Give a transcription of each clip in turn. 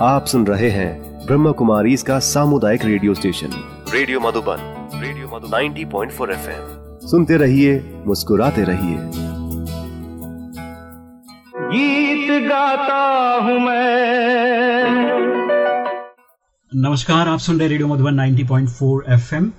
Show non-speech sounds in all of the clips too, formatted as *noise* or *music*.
आप सुन रहे हैं ब्रह्म कुमारी इसका सामुदायिक radio station. Radio Madhuban radio Madhuban. 90.4 point four F M सुनते रहिए मुस्कुराते रहिए। गीत गाता हूँ मैं। नमस्कार आप सुन रहे रेडियो मधुबन 90.4 एफएम।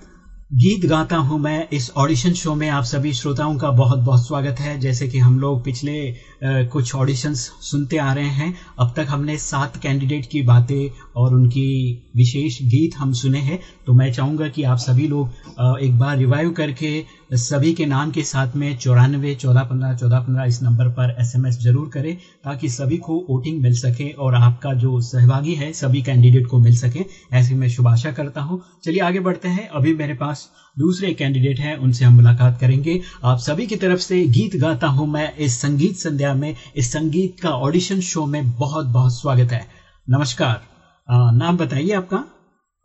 गीत गाता हूँ मैं इस ऑडिशन शो में। आप सभी श्रोताओं का बहुत बहुत स्वागत है। जैसे कि हम लोग पिछले कुछ ऑडिशंस सुनते आ रहे हैं। अब तक हमने सात कैंडिडेट की बातें और उनकी विशेष गीत हम सुने हैं। तो मैं चाहूँगा कि आप सभी लोग एक बार रिवाइव करके सभी के नाम के साथ में चौरानवे, चौदह, पंद्रह चौदह, पंद्रह इस नंबर पर एसएमएस ज़रूर करें ताकि सभी को वोटिंग मिल सके और आपका जो सहभागी है, सभी कैंडिडेट को मिल सके। ऐसी मैं शुभ आशा करता हूँ। चलिए आगे बढ़ते हैं। अभी मेरे पास दूसरे कैंडिडेट हैं, उनसे हम मुलाकात करेंगे। आप सभी की तरफ़ से गीत गाता हूँ मैं इस संगीत संध्या में। इस संगीत का ऑडिशन शो में बहुत बहुत स्वागत है। नमस्कार। आ, नाम बताइए आपका।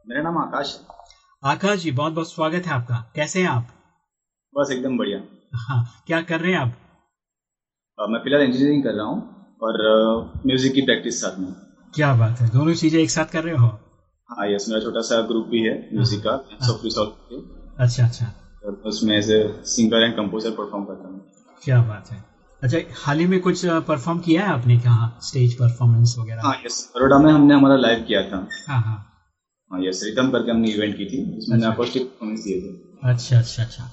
मेरा नाम आकाश है। आकाश जी बहुत बहुत स्वागत है आपका। कैसे हैं आप? बस एकदम बढ़िया। हाँ क्या कर रहे हैं आप? आ, मैं फ़िलहाल इंजीनियरिंग कर रहा हूँ और म्यूज़िक की प्रैक्टिस साथ में। क्या बात है दोनों चीज़ें एक साथ कर रहे हो? हाँ यस मेरा छोटा सा ग्रुप भी है म्यूज़िक का हाँ। अच्छा अच्छा। उसमें as a singer and composer perform करता हूँ। क्या बात है। अच्छा हाल ही में कुछ परफॉर्म किया है आपने? कहा स्टेज परफॉर्मेंस वगैरह? हाँ यस बड़ोड़ा में हमने हमारा लाइव किया था। हाँ हाँ। हाँ यस रिदम करके हमने इवेंट की थी। उसमें अच्छा। अकोस्टिक परफॉर्मेंस दिए थे। अच्छा अच्छा अच्छा।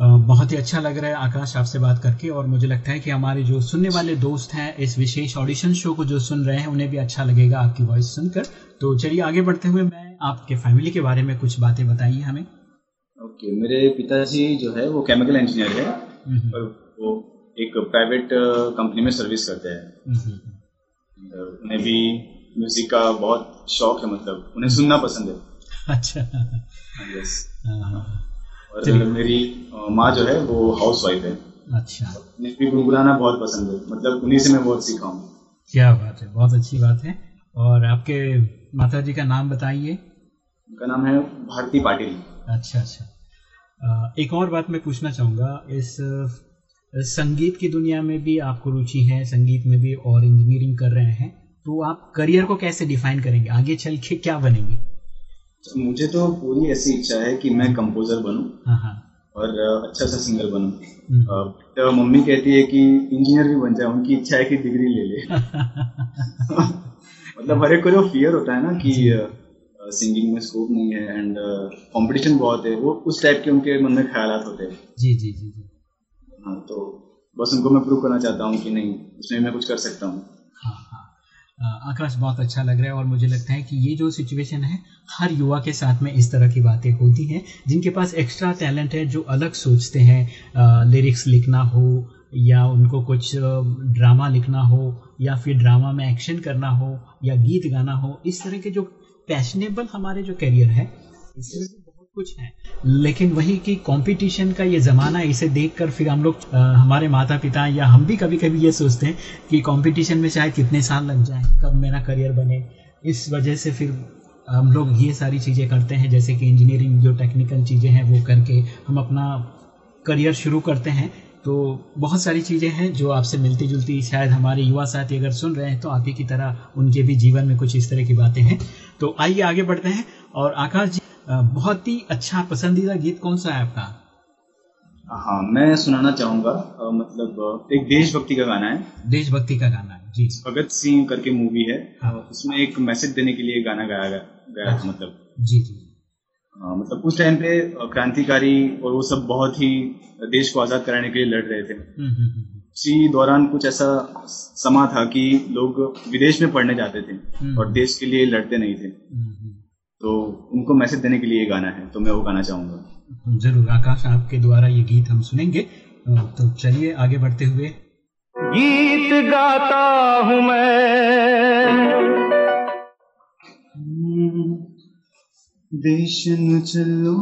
बहुत ही अच्छा लग रहा है आकाश आपसे बात करके और मुझे लगता है कि हमारे जो सुनने वाले दोस्त हैं इस विशेष ऑडिशन शो को जो सुन रहे हैं उन्हें भी अच्छा लगेगा आपकी वॉइस सुनकर। तो चलिए आगे बढ़ते हुए मैं आपके फैमिली के बारे में कुछ बातें बताइए हमें। ओके okay, मेरे पिताजी जो है वो केमिकल इंजीनियर है। और वो एक प्राइवेट कंपनी में सर्विस करते हैं। हम्म। उन्हें भी म्यूज़िक का बहुत शौक है मतलब उन्हें सुनना पसंद है। अच्छा। यस और मेरी माँ जो है वो हाउस वाइफ है। अच्छा। उन्हें भी गुनगुनाना बहुत पसंद है। मतलब उन्हीं से मैं बहुत सीखा हूँ। क्या बात है बहुत अच्छी बात है। और आपके माता जी का नाम बताइए। उनका नाम है भारती पाटिल। अच्छा अच्छा। एक और बात मैं पूछना चाहूँगा। इस संगीत की दुनिया में भी आपको रुचि है संगीत में भी और इंजीनियरिंग कर रहे हैं तो आप करियर को कैसे डिफाइन करेंगे? आगे चल के क्या बनेंगे? मुझे तो पूरी ऐसी इच्छा है कि मैं कंपोजर बनूं हाँ, हाँ। और अच्छा सा सिंगर बनूं। तो मम्मी कहती है कि इंजीनियर भी बन जाए उनकी इच्छा है कि डिग्री ले ले। *laughs* मतलब हर एक को जो फियर होता है ना कि सिंगिंग में स्कोप नहीं है एंड कंपटीशन बहुत है वो उस टाइप के उनके मन में ख्याल होते हैं। जी जी जी जी। हाँ तो बस उनको मैं प्रूव करना चाहता हूँ कि नहीं इसमें मैं कुछ कर सकता हूँ। हाँ हाँ। आकाश, बहुत अच्छा लग रहा है और मुझे लगता है कि ये जो सिचुएशन है, हर युवा के साथ में इस तरह की बातें होती हैं, जिनके पास एक्स्ट्रा टैलेंट है, जो अलग सोचते हैं लिरिक्स लिखना हो या उनको कुछ ड्रामा लिखना हो या फिर ड्रामा में एक्शन करना हो या गीत गाना हो, इस तरह के जो पैशनेबल हमारे जो करियर है, इसमें कुछ है। लेकिन वही कि कंपटीशन का ये ज़माना इसे देखकर फिर हम लोग हमारे माता पिता या हम भी कभी कभी ये सोचते हैं कि कंपटीशन में शायद कितने साल लग जाए, कब मेरा करियर बने। इस वजह से फिर हम लोग ये सारी चीज़ें करते हैं, जैसे कि इंजीनियरिंग जो टेक्निकल चीज़ें हैं, वो करके हम अपना करियर शुरू करते हैं। तो बहुत सारी चीज़ें हैं जो आपसे मिलती जुलती शायद हमारे युवा साथी अगर सुन रहे हैं तो आप ही की तरह उनके भी जीवन में कुछ इस तरह की बातें हैं। तो आइए आगे बढ़ते हैं और आकाश जी बहुत ही अच्छा पसंदीदा गीत कौन सा है आपका? हाँ मैं सुनाना चाहूँगा। आ, मतलब एक देशभक्ति का गाना है। देशभक्ति का गाना है जी। भगत सिंह करके मूवी है। हाँ। उसमें एक मैसेज देने के लिए गाना गाया गया था अच्छा। मतलब। जी जी। आ, मतलब उस टाइम पे क्रांतिकारी और वो सब बहुत ही देश को आज़ाद कराने के लिए लड़ रहे थे। हम्म, हम्म, हम्म, इसी दौरान कुछ ऐसा समा था कि लोग विदेश में पढ़ने जाते थे और देश के लिए लड़ते नहीं थे। उनको मैसेज देने के लिए ये गाना है तो मैं वो गाना चाहूँगा। ज़रूर आकाश आपके द्वारा ये गीत हम सुनेंगे। तो चलिए आगे बढ़ते हुए। गीत गाता हूँ मैं। देश नु चलो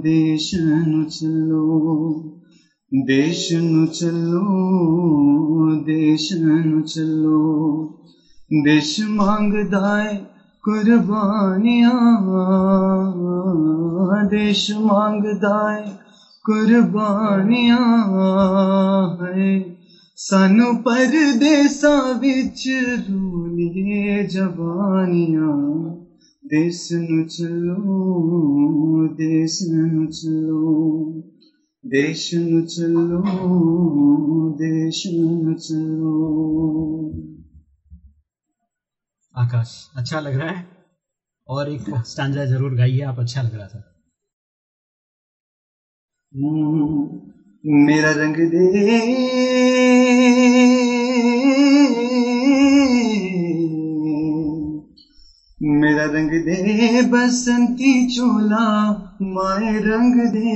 देश नु चलो देश नु चलो देश नु चलो देश मांगदा है कुर्बानियाँ देश मांगदा है कुर्बानियाँ है। सानू परदेसा विच रूलिए जवानियाँ, देश नु चलो देश नु चलो देश नु चलो देश चलो आकाश अच्छा लग रहा है? और एक स्टांजा ज़रूर गाइए, आप अच्छा लग रहा था। मेरा रंग दे। मेरा रंग दे, बसंती चोला, माए रंग दे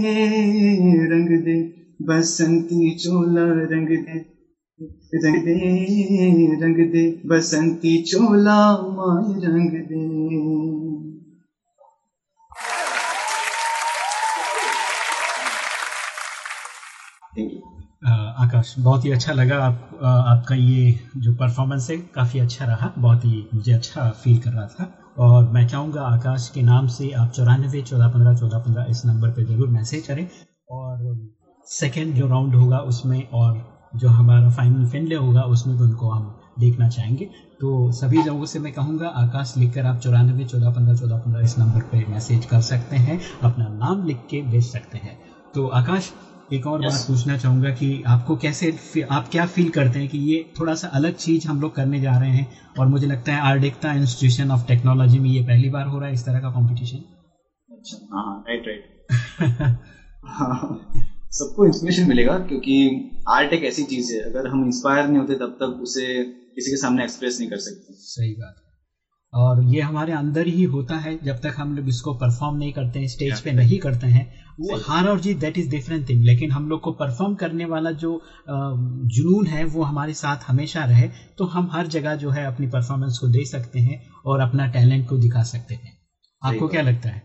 रंग दे, बसंती चोला, रंग दे। रंग दे रंग दे बसंती चोला माए रंग दे। आकाश बहुत ही अच्छा लगा आप आपका ये जो परफॉर्मेंस है काफ़ी अच्छा रहा बहुत ही मुझे अच्छा फील कर रहा था। और मैं चाहूँगा आकाश के नाम से आप चौरानबे चौदह पंद्रह चौदह पंद्रह इस नंबर पे ज़रूर मैसेज करें। और सेकेंड जो राउंड होगा उसमें और जो हमारा फाइनल फिनले होगा उसमें भी उनको हम देखना चाहेंगे। तो सभी लोगों से मैं कहूँगा आकाश लिखकर आप चौरानवे चौदह पंद्रह चौदह पंद्रह इस नंबर पर मैसेज कर सकते हैं अपना नाम लिख के भेज सकते हैं। तो आकाश एक और Yes. बात पूछना चाहूँगा कि आपको कैसे आप क्या फील करते हैं कि ये थोड़ा सा अलग चीज़ हम लोग करने जा रहे हैं? और मुझे लगता है आर्डिकता इंस्टीट्यूशन ऑफ़ टेक्नोलॉजी में ये पहली बार हो रहा है इस तरह का कॉम्पिटिशन अच्छा हाँ राइट राइट *laughs* हाँ। सबको इंस्पिरेशन मिलेगा क्योंकि आर्ट एक ऐसी चीज़ है। अगर हम इंस्पायर नहीं होते तब तक उसे किसी के सामने एक्सप्रेस नहीं कर सकते। सही बात और ये हमारे अंदर ही होता है जब तक हम लोग इसको परफॉर्म नहीं करते हैं स्टेज पे नहीं करते हैं वो हार और जीत दैट इज़ डिफरेंट थिंग लेकिन हम लोग को परफॉर्म करने वाला जो जुनून है वो हमारे साथ हमेशा रहे तो हम हर जगह जो है अपनी परफॉर्मेंस को दे सकते हैं और अपना टैलेंट को दिखा सकते हैं। आपको क्या लगता है?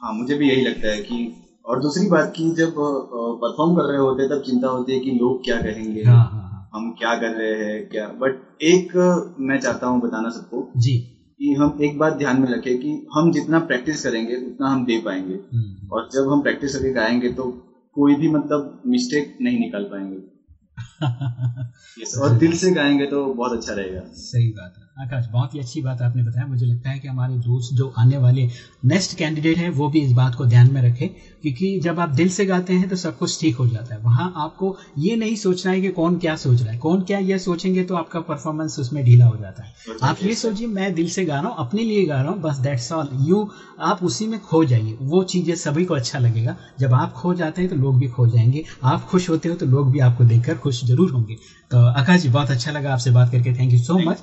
हाँ मुझे भी यही लगता है कि और दूसरी बात की जब परफॉर्म कर रहे होते हैं तब चिंता होती है कि लोग क्या कहेंगे हाँ हाँ हाँ। हम क्या कर रहे हैं क्या? बट एक मैं चाहता हूँ बताना सबको जी। कि हम एक बात ध्यान में रखें कि हम जितना प्रैक्टिस करेंगे उतना हम दे पाएँगे। हम्म, और जब हम प्रैक्टिस करके गाएँगे तो कोई भी मतलब मिस्टेक नहीं निकाल पाएँगे। *laughs* Yes, और दिल से गाएँगे तो बहुत अच्छा रहेगा। सही बात है। आकाश बहुत ही अच्छी बात आपने बताया। मुझे लगता है कि हमारे दोस्त जो आने वाले नेक्स्ट कैंडिडेट हैं वो भी इस बात को ध्यान में रखें क्योंकि जब आप दिल से गाते हैं तो सब कुछ ठीक हो जाता है। वहाँ आपको ये नहीं सोचना है कि कौन क्या सोच रहा है। कौन क्या ये सोचेंगे तो आपका परफॉर्मेंस उसमें ढीला हो जाता है। आप ये सोचिए मैं दिल से गा रहा हूँ अपने लिए गा रहा हूँ बस दैट्स ऑल यू आप उसी में खो जाइए। वो चीज़ें सभी को अच्छा लगेगा। जब आप खो जाते हैं तो लोग भी खो जाएँगे। आप खुश होते हो तो लोग भी आपको देखकर खुश ज़रूर होंगे। तो आकाश जी बहुत अच्छा लगा आपसे बात करके। थैंक यू सो मच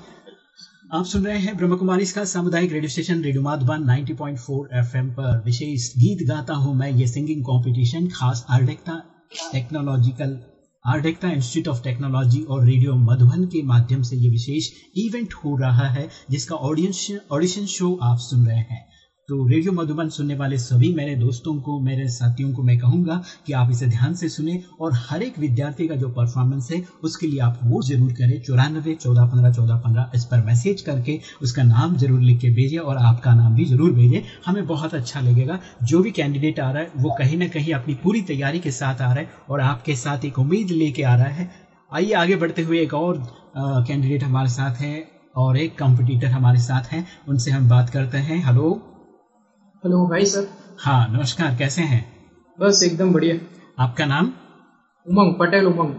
आप सुन रहे हैं ब्रह्म कुमारी का सामुदायिक radio station radio Madhuban 90.4 FM पर विशेष गीत गाता हूँ मैं, ये सिंगिंग कंपटीशन खास Ardekta technological Ardekta institute of technology और रेडियो मधुबन के माध्यम से ये विशेष इवेंट हो रहा है, जिसका ऑडियंस ऑडिशन शो आप सुन रहे हैं। तो रेडियो मधुबन सुनने वाले सभी मेरे दोस्तों को, मेरे साथियों को मैं कहूँगा कि आप इसे ध्यान से सुने और हर एक विद्यार्थी का जो परफॉर्मेंस है, उसके लिए आप वो ज़रूर करें। चौरानबे, चौदह पंद्रह चौदह पंद्रह, इस पर मैसेज करके उसका नाम ज़रूर लिख के भेजिए और आपका नाम भी ज़रूर भेजिए। हमें बहुत अच्छा लगेगा। जो भी कैंडिडेट आ रहा है, वो कहीं ना कहीं अपनी पूरी तैयारी के साथ आ रहा है और आपके साथ एक उम्मीद लेके आ रहा है। आइए आगे बढ़ते हुए एक और कैंडिडेट हमारे साथ है और एक कंपटीटर हमारे साथ हैं। उनसे हम बात करते हैं। हेलो हेलो भाई सर हाँ नमस्कार कैसे हैं? बस एकदम बढ़िया. आपका नाम? उमंग पटेल उमंग.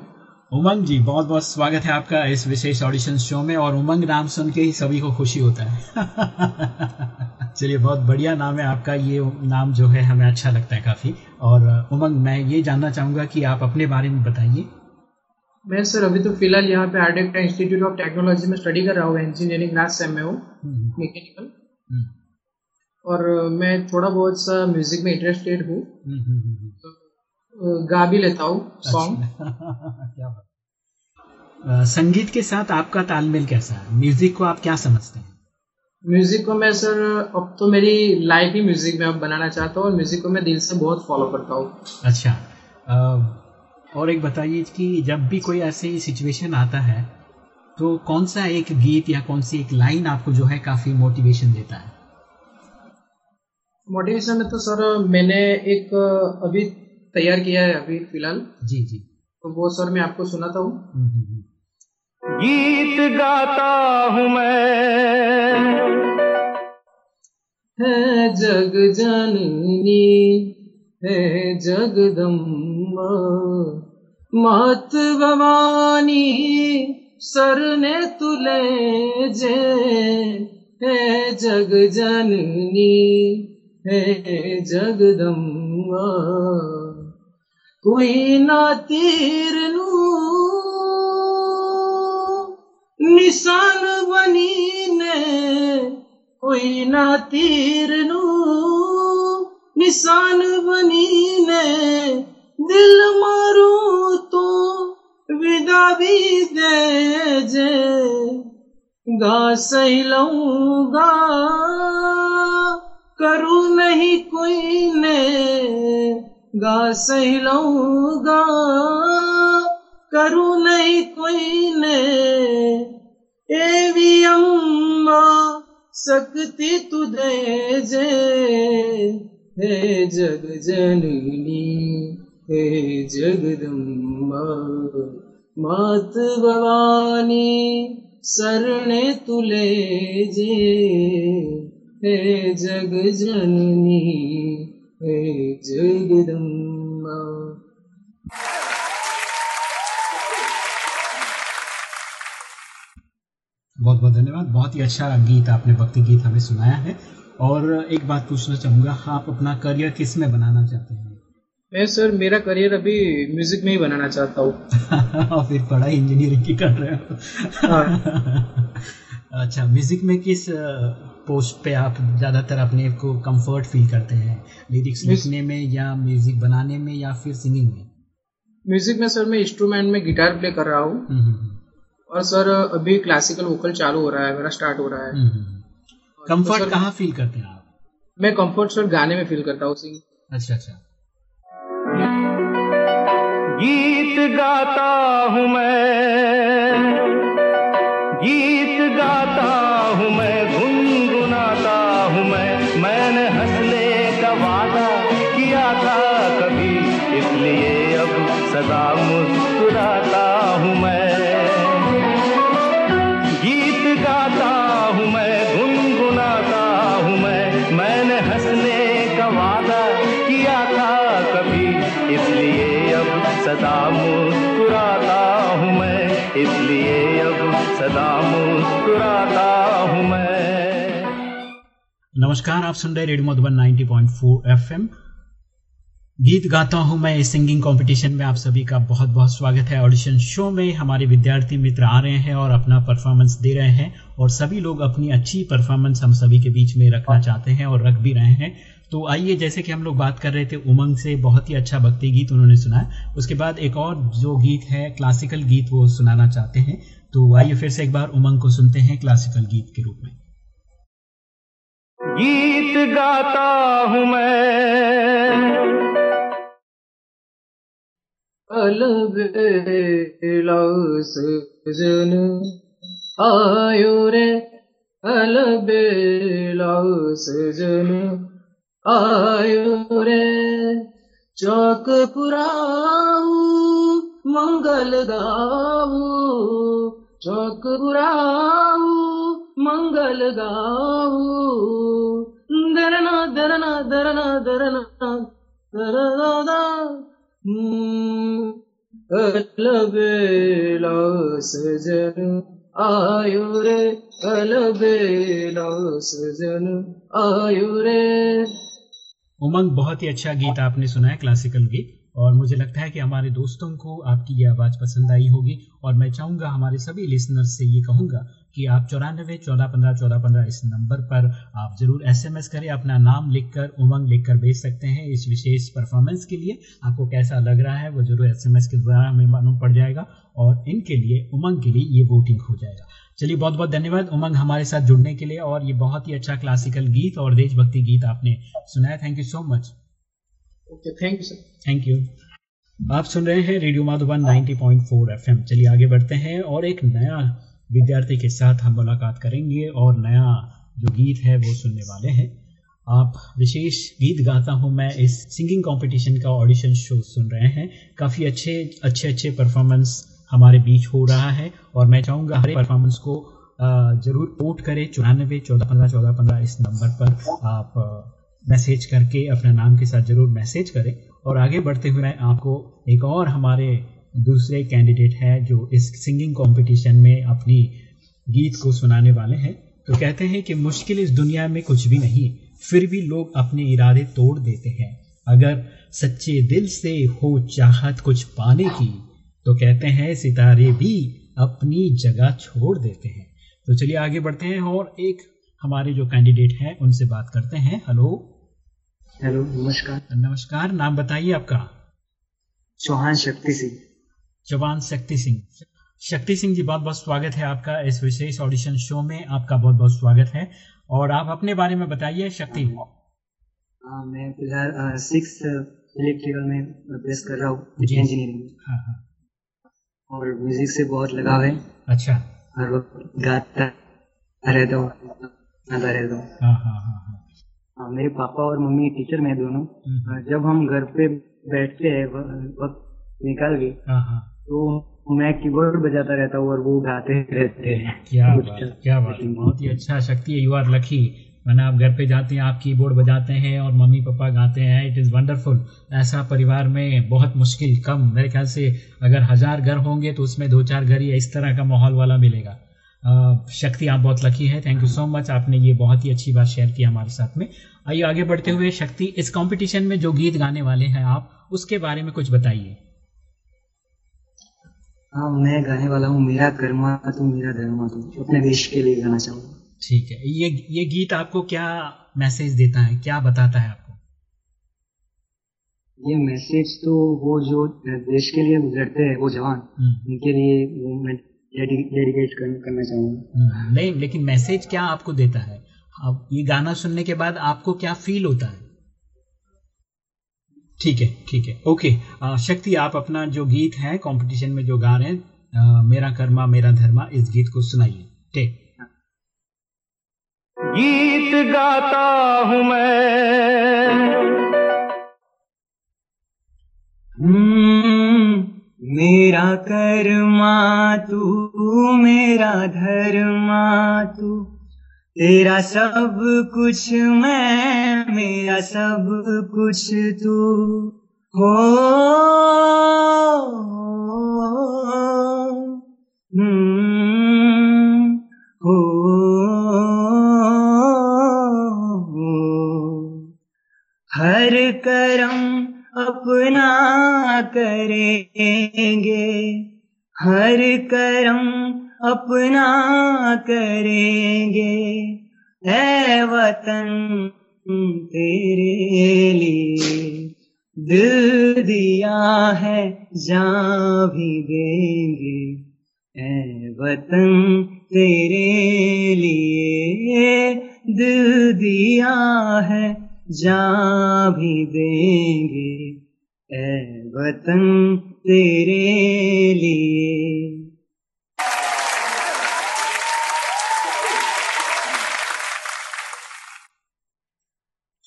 उमंग जी बहुत बहुत स्वागत है आपका इस विशेष ऑडिशन शो में और उमंग नाम सुन के ही सभी को खुशी होता है। *laughs* चलिए बहुत बढ़िया नाम है आपका ये नाम जो है हमें अच्छा लगता है काफ़ी। और उमंग मैं ये जानना चाहूँगा कि आप अपने बारे में बताइए। मैं सर अभी तो फ़िलहाल यहाँ पे आर्डेक्टा इंस्टीट्यूट ऑफ़ टेक्नोलॉजी में स्टडी कर रहा हूँ इंजीनियरिंग लास्ट सेम में हूँ मैकेनिकल हम्म, और मैं थोड़ा बहुत सा म्यूज़िक में इंटरेस्टेड हूँ। हम्म, हम्म, हम्म, अ, गा भी लेता हूँ सॉन्ग अच्छा, *laughs* क्या बात। संगीत के साथ आपका तालमेल कैसा है? म्यूज़िक को आप क्या समझते हैं? म्यूज़िक को मैं सर अब तो मेरी लाइफ ही म्यूज़िक में अब बनाना चाहता हूँ और म्यूज़िक को मैं दिल से बहुत फॉलो करता हूँ। अच्छा। अ, और एक बताइए कि जब भी कोई ऐसी सिचुएशन आता है तो कौन सा एक गीत या कौन सी एक लाइन आपको जो है काफ़ी मोटिवेशन देता है? मोटिवेशन में तो सर मैंने एक अभी तैयार किया है अभी फ़िलहाल। जी जी। तो वो सर मैं आपको सुनाता हूँ। हम्म, हम्म, हम्म। गीत गाता हूँ मैं। है जग जननी है जगदम्बा मात भवानी सर ने तुले जे। है जग जननी है जगदम्बा। कोई ना तीर निशान बनी ने। कोई ना तीर निशान बनी ने। दिल मारू तो विदा भी दे जे। गा सही लूँगा गा नहीं कोई ने। एवी अम्मा, सकती तुझे जे हे जग जननी, हे जगदम्बा मात भवानी, सरणे तुले जे हे जग जननी। हे जगदम्बा बहुत बहुत धन्यवाद। बहुत ही अच्छा गीत आपने भक्ति गीत हमें सुनाया है। और एक बात पूछना चाहूँगा आप अपना करियर किसमें बनाना चाहते हैं? मैं सर मेरा करियर अभी म्यूज़िक में ही बनाना चाहता हूँ। *laughs* और फिर पढ़ाई इंजीनियरिंग की कर रहे हो। हाँ। *laughs* अच्छा म्यूज़िक में किस पोस्ट पे आप ज़्यादातर अपने को कंफर्ट फील करते हैं लिरिक्स लिखने में या म्यूज़िक बनाने में या फिर सिंगिंग में? म्यूज़िक में सर मैं इंस्ट्रूमेंट में गिटार प्ले कर रहा हूँ। हम्म, हम्म, हम्म। और सर अभी क्लासिकल वोकल चालू हो रहा है मेरा स्टार्ट हो रहा है। कंफर्ट तो कहाँ फील करते हैं आप? मैं कंफर्ट सर गाने में फील करता हूँ अच्छा अच्छा। गीत गाता हूँ मैं गीत गाता हूँ मैं। नमस्कार, आप सुन रहे रेडियो मधुबन 90.4 एफएम। गीत गाता हूँ मैं सिंगिंग कंपटीशन में, आप सभी का बहुत बहुत स्वागत है। ऑडिशन शो में हमारे विद्यार्थी मित्र आ रहे हैं और अपना परफॉर्मेंस दे रहे हैं और सभी लोग अपनी अच्छी परफॉर्मेंस हम सभी के बीच में रखना चाहते हैं और रख भी रहे हैं। तो आइए, जैसे कि हम लोग बात कर रहे थे, उमंग से बहुत ही अच्छा भक्ति गीत उन्होंने सुनाया उसके बाद एक और जो गीत है क्लासिकल गीत, वो सुनाना चाहते हैं। तो आइए फिर से एक बार उमंग को सुनते हैं क्लासिकल गीत के रूप में। गीत गाता हूँ मैं। अलग सजन आयो रे अलबेला सजन आयो रे। चौक पुराऊ, मंगल गाऊ, चौक पुराऊ मंगल गाऊ दरना दरना दरना दरना दरना अलबेला सजन आयो रे अलबेला सजन आयो रे। उमंग, बहुत ही अच्छा गीत आपने सुना है क्लासिकल गीत। और मुझे लगता है कि हमारे दोस्तों को आपकी ये आवाज़ पसंद आई होगी। और मैं चाहूँगा हमारे सभी लिसनर्स से ये कहूँगा कि आप चौरानबे चौदह पंद्रह चौदह पंद्रह इस नंबर पर आप ज़रूर एसएमएस करें अपना नाम लिखकर उमंग लिखकर भेज सकते हैं इस विशेष परफॉर्मेंस के लिए। आपको कैसा लग रहा है वो ज़रूर एसएमएस के द्वारा हमें मालूम पड़ जाएगा और इनके लिए उमंग के लिए ये वोटिंग हो जाएगा। चलिए बहुत बहुत धन्यवाद उमंग हमारे साथ जुड़ने के लिए और ये बहुत ही अच्छा क्लासिकल गीत और देशभक्ति गीत आपने सुनाया। Thank you so much okay thank you sir thank you आप सुन रहे हैं रेडियो माधुबन 90.4 एफएम चलिए आगे बढ़ते हैं और एक नया विद्यार्थी के साथ हम मुलाकात करेंगे और नया जो गीत है वो सुनने वाले हैं। आप विशेष गीत गाता हूँ, मैं इस सिंगिंग कंपटीशन का ऑडिशन शो सुन रहे हैं। काफ़ी अच्छे अच्छे अच्छे परफॉर्मेंस हमारे बीच हो रहा है और मैं चाहूँगा हर परफॉर्मेंस को ज़रूर वोट करें। चौरानबे, चौदह, पंद्रह चौदह, पंद्रह, इस नंबर पर आप मैसेज करके अपना नाम के साथ ज़रूर मैसेज करें। और आगे बढ़ते हुए मैं आपको एक और हमारे दूसरे कैंडिडेट है जो इस सिंगिंग कंपटीशन में अपनी गीत को सुनाने वाले हैं। तो कहते हैं कि मुश्किल इस दुनिया में कुछ भी नहीं फिर भी लोग अपने इरादे तोड़ देते हैं। अगर सच्चे दिल से हो चाहत कुछ पाने की तो कहते हैं सितारे भी अपनी जगह छोड़ देते हैं। तो चलिए आगे बढ़ते हैं और एक हमारे जो कैंडिडेट हैं उनसे बात करते हैं। हेलो। हेलो नमस्कार। नमस्कार नाम बताइए आपका। चौहान शक्ति सिंह। चौहान शक्ति सिंह। शक्ति सिंह जी बहुत बहुत स्वागत है आपका इस विशेष ऑडिशन शो में। आपका बहुत बहुत स्वागत है। और आप अपने बारे में बताइए शक्ति। हाँ मैं फ़िलहाल सिक्स इलेक्ट्रिकल में अभ्यास कर रहा हूँ इंजीनियरिंग हाँ हाँ। और म्यूज़िक से बहुत लगाव है। अच्छा। हर वक्त गाता रहता हूँ गाता रहता हूँ। हाँ हाँ हाँ हाँ। मेरे पापा और मम्मी टीचर में दोनों। जब हम घर पे बैठते हैं वक्त निकाल के तो मैं कीबोर्ड बजाता रहता हूँ और वो गाते रहते हैं। क्या बात क्या बात। बहुत ही अच्छा शक्ति है यू आर लकी मैंने आप घर पे जाते हैं आप कीबोर्ड बजाते हैं और मम्मी पापा गाते हैं इट इज़ वंडरफुल ऐसा परिवार में बहुत मुश्किल कम। मेरे ख्याल से अगर हज़ार घर होंगे तो उसमें दो चार घर ही इस तरह का माहौल वाला मिलेगा। शक्ति आप बहुत लकी है। थैंक यू सो मच आपने ये बहुत ही अच्छी बात शेयर की हमारे साथ में। आइए आगे बढ़ते हुए शक्ति इस कंपटीशन में जो गीत गाने वाले हैं आप उसके बारे में कुछ बताइए। हाँ मैं गाने वाला हूँ मेरा कर्मा तू मेरा धर्मा तू अपने देश के लिए गाना चाहूँगा। ठीक है ये ये गीत आपको क्या मैसेज देता है? क्या बताता है आपको? ये मैसेज तो वो जो देश के लिए गुजरते हैं वो जवान उनके लिए वो मैं डेडिकेट करना चाहूँगा। नहीं लेकिन मैसेज क्या आपको देता है? अब ये गाना सुनने के बाद आपको क्या फील होता है? ठीक है ठीक है। ओके शक्ति, आप अपना जो गीत है कंपटीशन में जो गा रहे हैं मेरा कर्मा, मेरा धर्मा, इस गीत को सुनाइए। ठीक। गीत गाता हूँ मैं। मेरा कर्मा, तू मेरा धर्मा, तू तेरा सब कुछ मैं, मेरा सब कुछ तू। हो हो, हर करम अपना करेंगे, हर करम अपना करेंगे। है वतन तेरे लिए। दिल दिया है जा भी देंगे, है वतन तेरे लिए। दिल दिया है जा भी देंगे, है वतन तेरे लिए।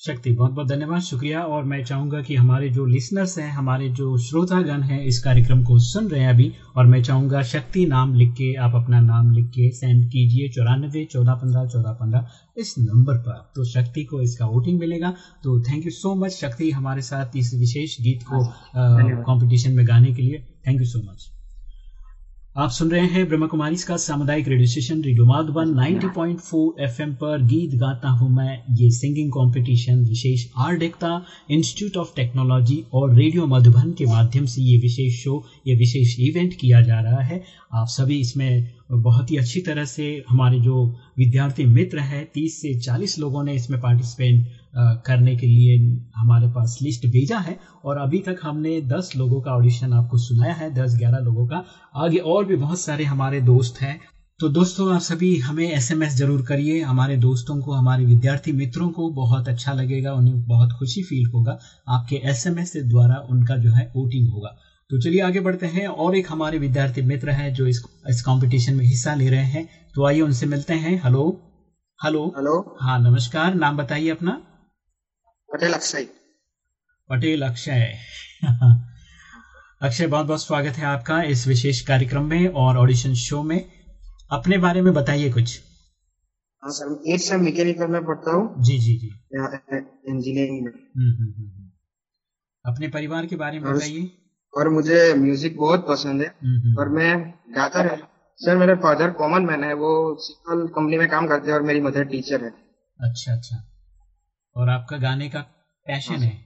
शक्ति बहुत बहुत धन्यवाद। शुक्रिया। और मैं चाहूँगा कि हमारे जो लिसनर्स हैं हमारे जो श्रोतागण हैं इस कार्यक्रम को सुन रहे हैं अभी और मैं चाहूँगा शक्ति नाम लिख के आप अपना नाम लिख के सेंड कीजिए चौरानबे चौदह पंद्रह चौदह पंद्रह इस नंबर पर। तो शक्ति को इसका वोटिंग मिलेगा। तो थैंक यू सो मच शक्ति हमारे साथ इस विशेष गीत को कॉम्पिटिशन में गाने के लिए। थैंक यू सो मच आप सुन रहे हैं ब्रह्म कुमारी का सामुदायिक radio station radio Madhuban 90.4 FM पर गीत गाता हूँ मैं। ये सिंगिंग कंपटीशन विशेष आर डेक्ता इंस्टीट्यूट ऑफ़ टेक्नोलॉजी और रेडियो मधुबन के माध्यम से ये विशेष शो ये विशेष इवेंट किया जा रहा है। आप सभी इसमें बहुत ही अच्छी तरह से हमारे जो विद्यार्थी मित्र हैं तीस से चालीस लोगों ने इसमें पार्टिसिपेट करने के लिए हमारे पास लिस्ट भेजा है और अभी तक हमने दस लोगों का ऑडिशन आपको सुनाया है दस ग्यारह लोगों का। आगे और भी बहुत सारे हमारे दोस्त हैं। तो दोस्तों आप सभी हमें एसएमएस ज़रूर करिए। हमारे दोस्तों को हमारे विद्यार्थी मित्रों को बहुत अच्छा लगेगा उन्हें बहुत खुशी फील होगा। आपके एसएमएस के द्वारा उनका जो है वोटिंग होगा। तो चलिए आगे बढ़ते हैं। और एक हमारे विद्यार्थी मित्र हैं जो इस इस कंपटीशन में हिस्सा ले रहे हैं। तो आइए उनसे मिलते हैं। हेलो हेलो हेलो हाँ नमस्कार। नाम बताइए अपना। पटेल अक्षय। पटेल अक्षय। अक्षय बहुत बहुत स्वागत है आपका इस विशेष कार्यक्रम में और ऑडिशन शो में। अपने बारे में बताइए कुछ। हाँ सर एट सेम मैकेनिकल में पढ़ता हूँ। जी जी जी। इंजीनियरिंग में। हम्म, हम्म, हम्म, अपने परिवार के बारे में बताइए। और मुझे म्यूज़िक बहुत पसंद है। और मैं गाता रहता सर मेरे फादर कॉमन मैन है। वो सिक्वल कंपनी में काम करते हैं और मेरी मदर टीचर है। अच्छा अच्छा। और आपका गाने का पैशन हाँ, है।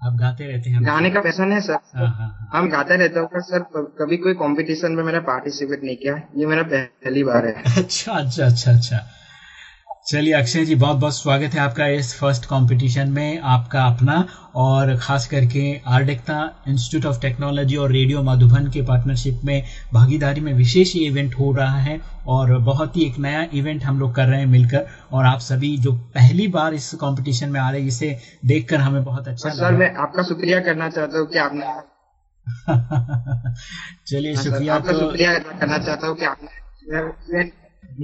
आप गाते रहते हैं। गाने का पैशन है सर। हाँ, हाँ, हाँ. हम गाते रहते हो सर कभी कोई कंपटीशन में मैंने पार्टिसिपेट नहीं किया। ये मेरा पहली बार है। *laughs* अच्छा अच्छा अच्छा अच्छा। चलिए अक्षय जी बहुत बहुत स्वागत है आपका इस फ़र्स्ट कंपटीशन में आपका अपना और खास करके आर्डेक्ता इंस्टीट्यूट ऑफ़ टेक्नोलॉजी और रेडियो माधुबन के पार्टनरशिप में भागीदारी में विशेष इवेंट हो रहा है और बहुत ही एक नया इवेंट हम लोग कर रहे हैं मिलकर और आप सभी जो पहली बार इस कंपटीशन में आ रहे हैं इसे देखकर हमें बहुत अच्छा सर मैं आपका शुक्रिया करना चाहता हूँ कि आपने *laughs* चलिए हाँ शुक्रिया आपका शुक्रिया करना चाहता हूँ कि आपने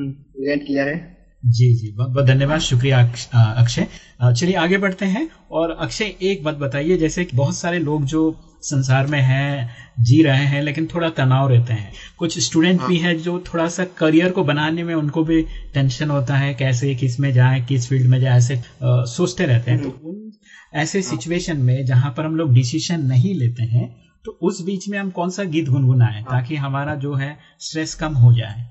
इवेंट किया है। जी जी बहुत बहुत धन्यवाद शुक्रिया अक्षय चलिए आगे बढ़ते हैं और अक्षय एक बात बताइए जैसे कि बहुत सारे लोग जो संसार में हैं जी रहे हैं लेकिन थोड़ा तनाव रहते हैं कुछ स्टूडेंट हाँ। भी हैं जो थोड़ा सा करियर को बनाने में उनको भी टेंशन होता है कैसे किसमें जाए किस फ़ील्ड में जाए ऐसे आ, सोचते रहते हैं तो। उन ऐसे सिचुएशन हाँ। में जहाँ पर हम लोग डिसीशन नहीं लेते हैं तो उस बीच में हम कौन सा गीत गुनगुनाएँ हाँ। ताकि हमारा जो है स्ट्रेस कम हो जाए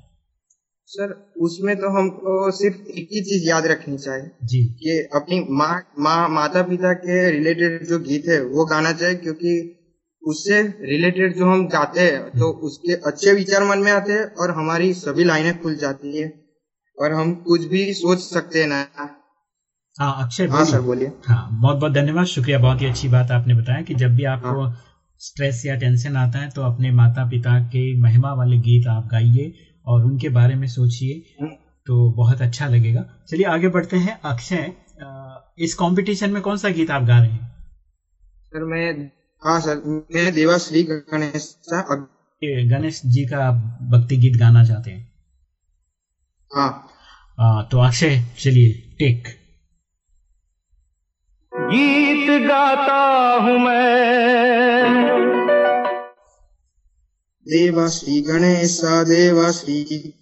सर उसमें तो हमको सिर्फ़ एक ही चीज़ याद रखनी चाहिए। जी। कि अपनी माँ माँ माता पिता के रिलेटेड जो गीत है वो गाना चाहिए क्योंकि उससे रिलेटेड जो हम गाते हैं तो उसके अच्छे विचार मन में आते हैं और हमारी सभी लाइनें खुल जाती है। और हम कुछ भी सोच सकते हैं ना। हाँ अक्षय हाँ सर बोलिए। हाँ बहुत बहुत धन्यवाद। शुक्रिया बहुत ही अच्छी बात आपने बताया कि जब भी आपको हाँ। स्ट्रेस या टेंशन आता है तो अपने माता पिता के महिमा वाले गीत आप गाइए। और उनके बारे में सोचिए हम्म। तो बहुत अच्छा लगेगा। चलिए आगे बढ़ते हैं। अक्षय इस कंपटीशन में कौन सा गीत आप गा रहे हैं? सर मैं हाँ सर मैं देवाश्री गणेश गणेश जी का भक्ति गीत गाना चाहते हैं? हाँ। आ, तो अक्षय चलिए टेक गीत गाता हूँ मैं। देवा श्री गणेशा, देवा श्री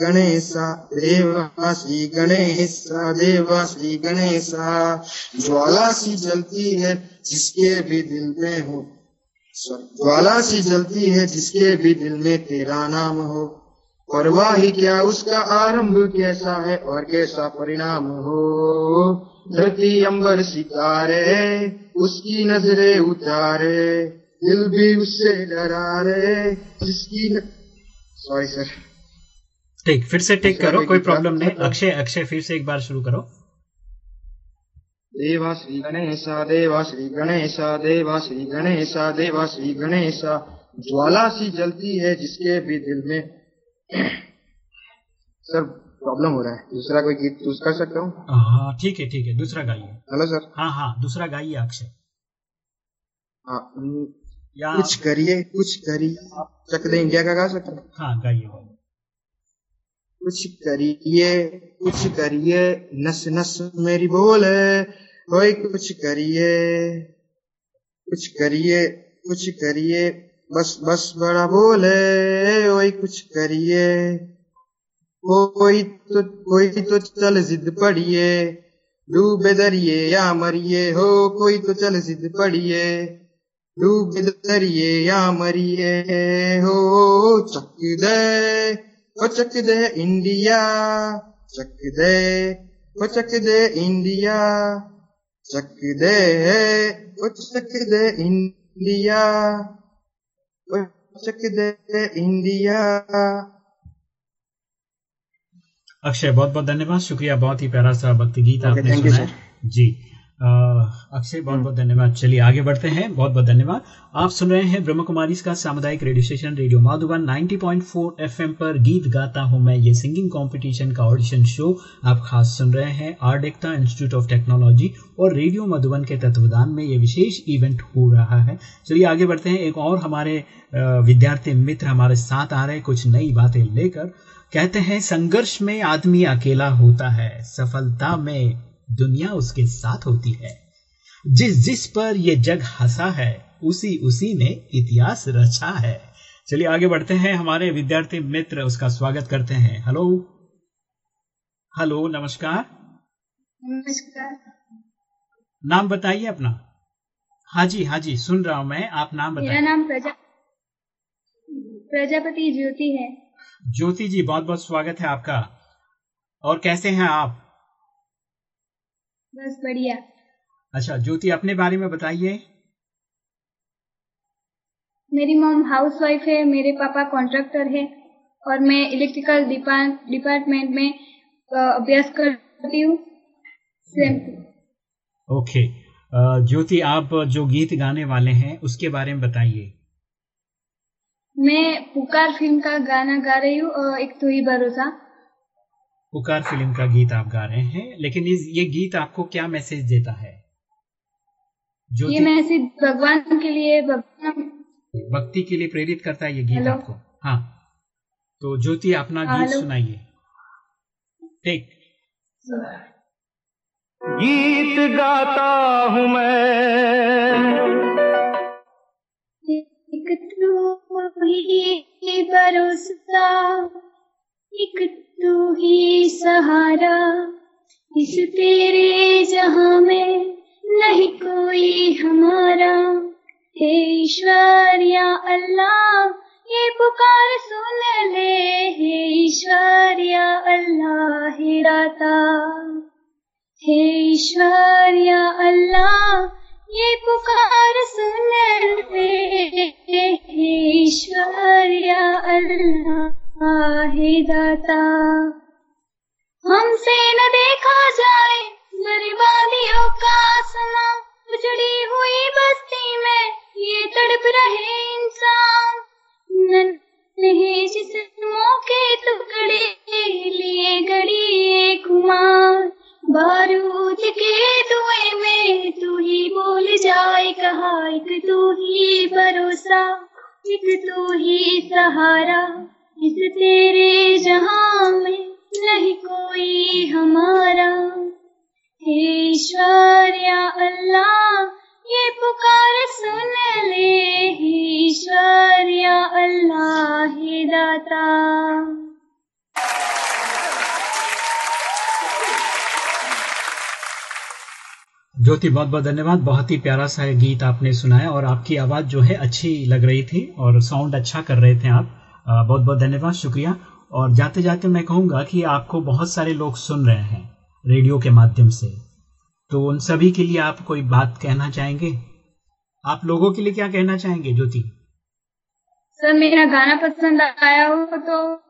गणेशा, देवा श्री गणेशा, देवा श्री गणेशा। ज्वाला सी जलती है जिसके भी दिल में हो। ज्वाला सी जलती है जिसके भी दिल में तेरा नाम हो। और ही क्या उसका आरंभ कैसा है और कैसा परिणाम हो? धरती अंबर सितारे, उसकी नजरे उतारे। दिल भी उससे डरा रहे जिसकी सॉरी सर ठीक फिर से टेक करो कोई प्रॉब्लम नहीं। अक्षय अक्षय फिर से एक बार शुरू करो। देवा श्री गणेशा देवा श्री गणेशा देवा श्री गणेशा देवा श्री गणेशा। ज्वाला सी जलती है जिसके भी दिल में। सर प्रॉब्लम हो रहा है। दूसरा कोई गीत चूज़ कर सकता हूँ? हाँ ठीक है ठीक है। दूसरा गाइए। हेलो सर हाँ हाँ दूसरा गाइए अक्षय। हाँ कुछ करिए कुछ करिए चक दे इंडिया का गा सकते हाँ? गाइए कुछ करिए कुछ करिए नस नस मेरी बोले कोई कुछ करिए कुछ करिए कुछ करिए बस बस बड़ा बोले वही कुछ करिए। कोई तो कोई तो चल जिद पड़िए डूबे दरिए या मरिए हो कोई तो चल जिद पड़िए। डूब दरिए या मरिए हो चक दे ओ चक दे इंडिया चक दे ओ चक दे इंडिया चक दे ओ चक दे इंडिया ओ चक दे इंडिया। अक्षय बहुत बहुत धन्यवाद शुक्रिया बहुत ही प्यारा सा भक्ति गीत आपने सुना जी। अक्षय, बहुत बहुत धन्यवाद। चलिए आगे बढ़ते हैं। बहुत बहुत धन्यवाद। आप सुन रहे हैं ब्रह्म कुमारी का सामुदायिक radio station, radio Madhuban 90.4 FM पर गीत गाता हूँ मैं, ये सिंगिंग कंपटीशन का ऑडिशन शो आप खास सुन रहे हैं। आर्डेक्टा इंस्टीट्यूट ऑफ़ टेक्नोलॉजी और रेडियो मधुबन के तत्वदान में ये विशेष इवेंट हो रहा है। चलिए आगे बढ़ते हैं। एक और हमारे विद्यार्थी मित्र हमारे साथ आ रहे हैं, कुछ नई बातें लेकर। कहते हैं, संघर्ष में आदमी अकेला होता है, सफलता में दुनिया उसके साथ होती है। जिस जिस पर ये जग हंसा है उसी उसी ने इतिहास रचा है। चलिए आगे बढ़ते हैं। हमारे विद्यार्थी मित्र उसका स्वागत करते हैं। हेलो। हेलो नमस्कार। नमस्कार। नाम बताइए अपना। हाँ जी हाँ जी सुन रहा हूँ मैं। आप नाम बताइए। मेरा नाम प्रजा प्रजापति ज्योति है। ज्योति जी बहुत बहुत स्वागत है आपका। और कैसे हैं आप? बस बढ़िया। अच्छा ज्योति अपने बारे में बताइए। मेरी मॉम हाउस वाइफ है मेरे पापा कॉन्ट्रैक्टर है और मैं इलेक्ट्रिकल डिपार्टमेंट में अभ्यास करती हूँ। ओके ज्योति आप जो गीत गाने वाले हैं उसके बारे में बताइए। मैं पुकार फ़िल्म का गाना गा रही हूँ एक तो ही भरोसा। पुकार फ़िल्म का गीत आप गा रहे हैं लेकिन इस ये गीत आपको क्या मैसेज देता है? जो ये मैसेज भगवान के लिए भगवान भक्ति के लिए प्रेरित करता है ये गीत आपको। हाँ। तो ज्योति अपना गीत सुनाइए। ठीक। गीत गाता हूँ मैं। एक तू ही भरोसा। एक तू ही सहारा। इस तेरे जहाँ में नहीं कोई हमारा। हे ईश्वर, या अल्लाह, ये पुकार सुन ले। हे ईश्वर, या अल्लाह, हे दाता। हे ईश्वर, या अल्लाह, ये पुकार सुन ले। हे ईश्वर, या अल्लाह। हे दाता. हमसे न देखा जाए बर्बादियों का सना. उजड़ी हुई बस्ती में ये तड़प रहे इंसान. नहीं जिस मौके टुकड़े लिए गड़ी कुमार बारूद के दुए में तू ही बोल जाए, कहा एक तू ही भरोसा, एक तू ही सहारा. इस तेरे जहाँ में नहीं कोई हमारा। हे ईश्वर या अल्लाह, ये पुकार सुन ले। ईश्वर या अल्लाह, हे दाता। ज्योति, बहुत बहुत धन्यवाद। बहुत ही प्यारा सा गीत आपने सुनाया और आपकी आवाज़ जो है अच्छी लग रही थी और साउंड अच्छा कर रहे थे आप। बहुत बहुत धन्यवाद शुक्रिया। और जाते जाते मैं कहूँगा कि आपको बहुत सारे लोग सुन रहे हैं रेडियो के माध्यम से। तो उन सभी के लिए आप कोई बात कहना चाहेंगे? आप लोगों के लिए क्या कहना चाहेंगे ज्योति? सर मेरा गाना पसंद आया हो तो।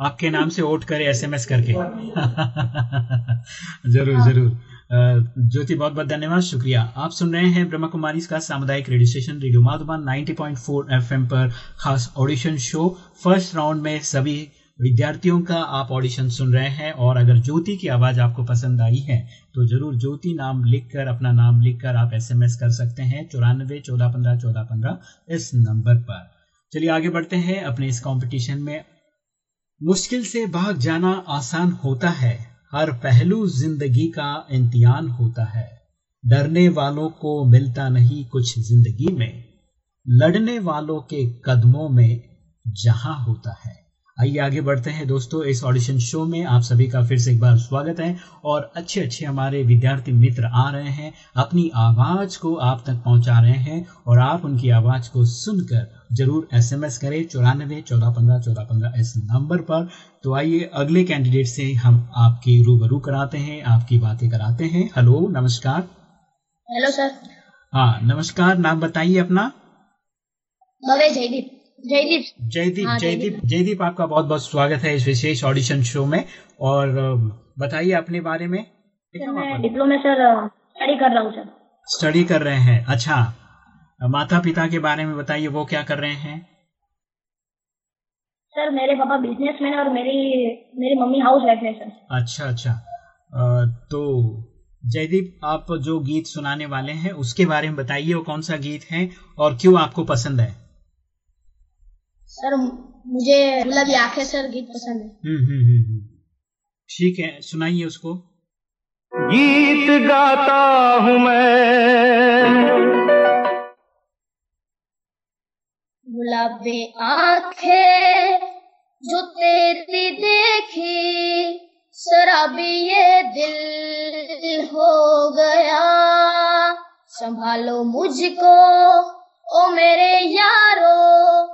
आपके नाम से वोट करे एसएमएस करके। *laughs* ज़रूर ज़रूर। ज्योति, बहुत बहुत धन्यवाद, शुक्रिया। आप सुन रहे हैं ब्रह्मा कुमारी का सामुदायिक radio station, radio Madhuban 90.4 FM पर खास ऑडिशन शो। फ़र्स्ट राउंड में सभी विद्यार्थियों का आप ऑडिशन सुन रहे हैं और अगर ज्योति की आवाज़ आपको पसंद आई है तो ज़रूर ज्योति नाम लिखकर, अपना नाम लिखकर आप एसएमएस कर सकते हैं चौरानबे चौदह पंद्रह चौदह पंद्रह इस नंबर पर। चलिए आगे बढ़ते हैं अपने इस कंपटीशन में। मुश्किल से भाग जाना आसान होता है। हर पहलू ज़िंदगी का इम्तिहान होता है। डरने वालों को मिलता नहीं कुछ ज़िंदगी में। लड़ने वालों के कदमों में जहाँ होता है। आइए आगे बढ़ते हैं। दोस्तों इस ऑडिशन शो में आप सभी का फिर से एक बार स्वागत है और अच्छे अच्छे हमारे विद्यार्थी मित्र आ रहे हैं। अपनी आवाज़ को आप तक पहुँचा रहे हैं और आप उनकी आवाज़ को सुनकर ज़रूर एसएमएस करें चौरानबे चौदह पंद्रह चौदह पंद्रह इस नंबर पर। तो आइए अगले कैंडिडेट से हम आपकी रूबरू कराते हैं आपकी बातें कराते हैं। हेलो नमस्कार। हेलो सर हाँ नमस्कार नाम बताइए अपना। जयदीप। जयदीप। जयदीप हाँ, जयदीप। जयदीप। आपका बहुत बहुत स्वागत है इस विशेष ऑडिशन शो में। और बताइए अपने बारे में। मैं डिप्लोमा सर स्टडी कर रहा हूँ सर स्टडी कर रहे हैं। अच्छा। माता पिता के बारे में बताइए वो क्या कर रहे हैं? सर मेरे पापा बिजनेसमैन और मेरी मेरी मम्मी हाउस वाइफ है सर अच्छा अच्छा। तो जयदीप आप जो गीत सुनाने वाले हैं उसके बारे में बताइए वो कौन सा गीत है और क्यों आपको पसंद है? सर मुझे गुलाबी आँखें सर गीत पसंद है। हम्म हम्म हम्म। ठीक है सुनाइए उसको। गीत गाता हूँ मैं। गुलाबी आँखें जो तेरी देखी शराबी ये दिल हो गया। संभालो मुझको ओ मेरे यारो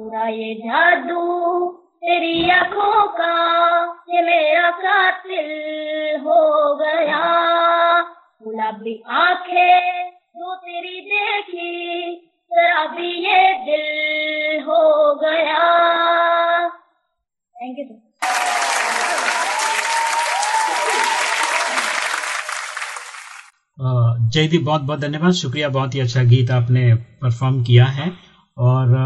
पूरा ये जादू तेरी आँखों का, ये मेरा कातिल हो गया। गुलाबी आँखें जो तेरी देखी शराबी ये दिल हो गया। थैंक यू जयदीप बहुत बहुत धन्यवाद। शुक्रिया, बहुत ही अच्छा गीत आपने परफॉर्म किया है। और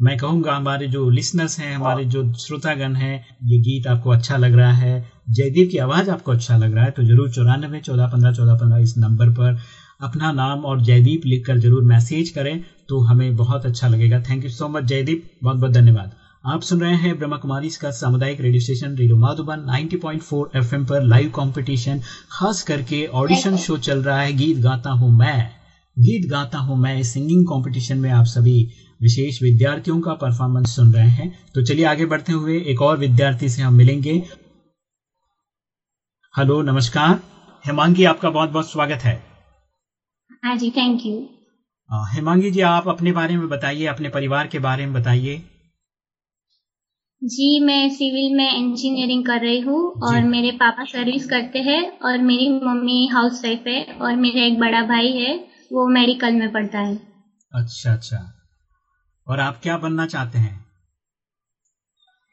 मैं कहूँगा हमारे जो लिसनर्स हैं हमारे जो श्रोतागण हैं ये गीत आपको अच्छा लग रहा है। जयदीप की आवाज़ आपको अच्छा लग रहा है तो ज़रूर चौरानबे चौदह पंद्रह चौदह पंद्रह इस नंबर पर अपना नाम और जयदीप लिखकर ज़रूर मैसेज करें तो हमें बहुत अच्छा लगेगा। Thank you so much Jaydeep. बहुत बहुत धन्यवाद। आप सुन रहे हैं ब्रह्मा कुमारी का सामुदायिक radio station radio Madhuban 90.4 FM पर लाइव कंपटीशन। खास करके ऑडिशन शो चल रहा है गीत गाता हूँ मैं। गीत गाता हूँ मैं सिंगिंग कंपटीशन में आप सभी विशेष विद्यार्थियों का परफॉर्मेंस सुन रहे हैं। तो चलिए आगे बढ़ते हुए एक और विद्यार्थी से हम मिलेंगे। हेलो नमस्कार। हेमांगी आपका बहुत बहुत स्वागत है। हाँ जी थैंक यू हेमांगी जी आप अपने बारे में बताइए अपने परिवार के बारे में बताइए। जी मैं सिविल में इंजीनियरिंग कर रही हूँ और मेरे पापा सर्विस करते हैं और मेरी मम्मी हाउस वाइफ है और मेरा एक बड़ा भाई है वो मेडिकल में पढ़ता है। अच्छा अच्छा। और आप क्या बनना चाहते हैं?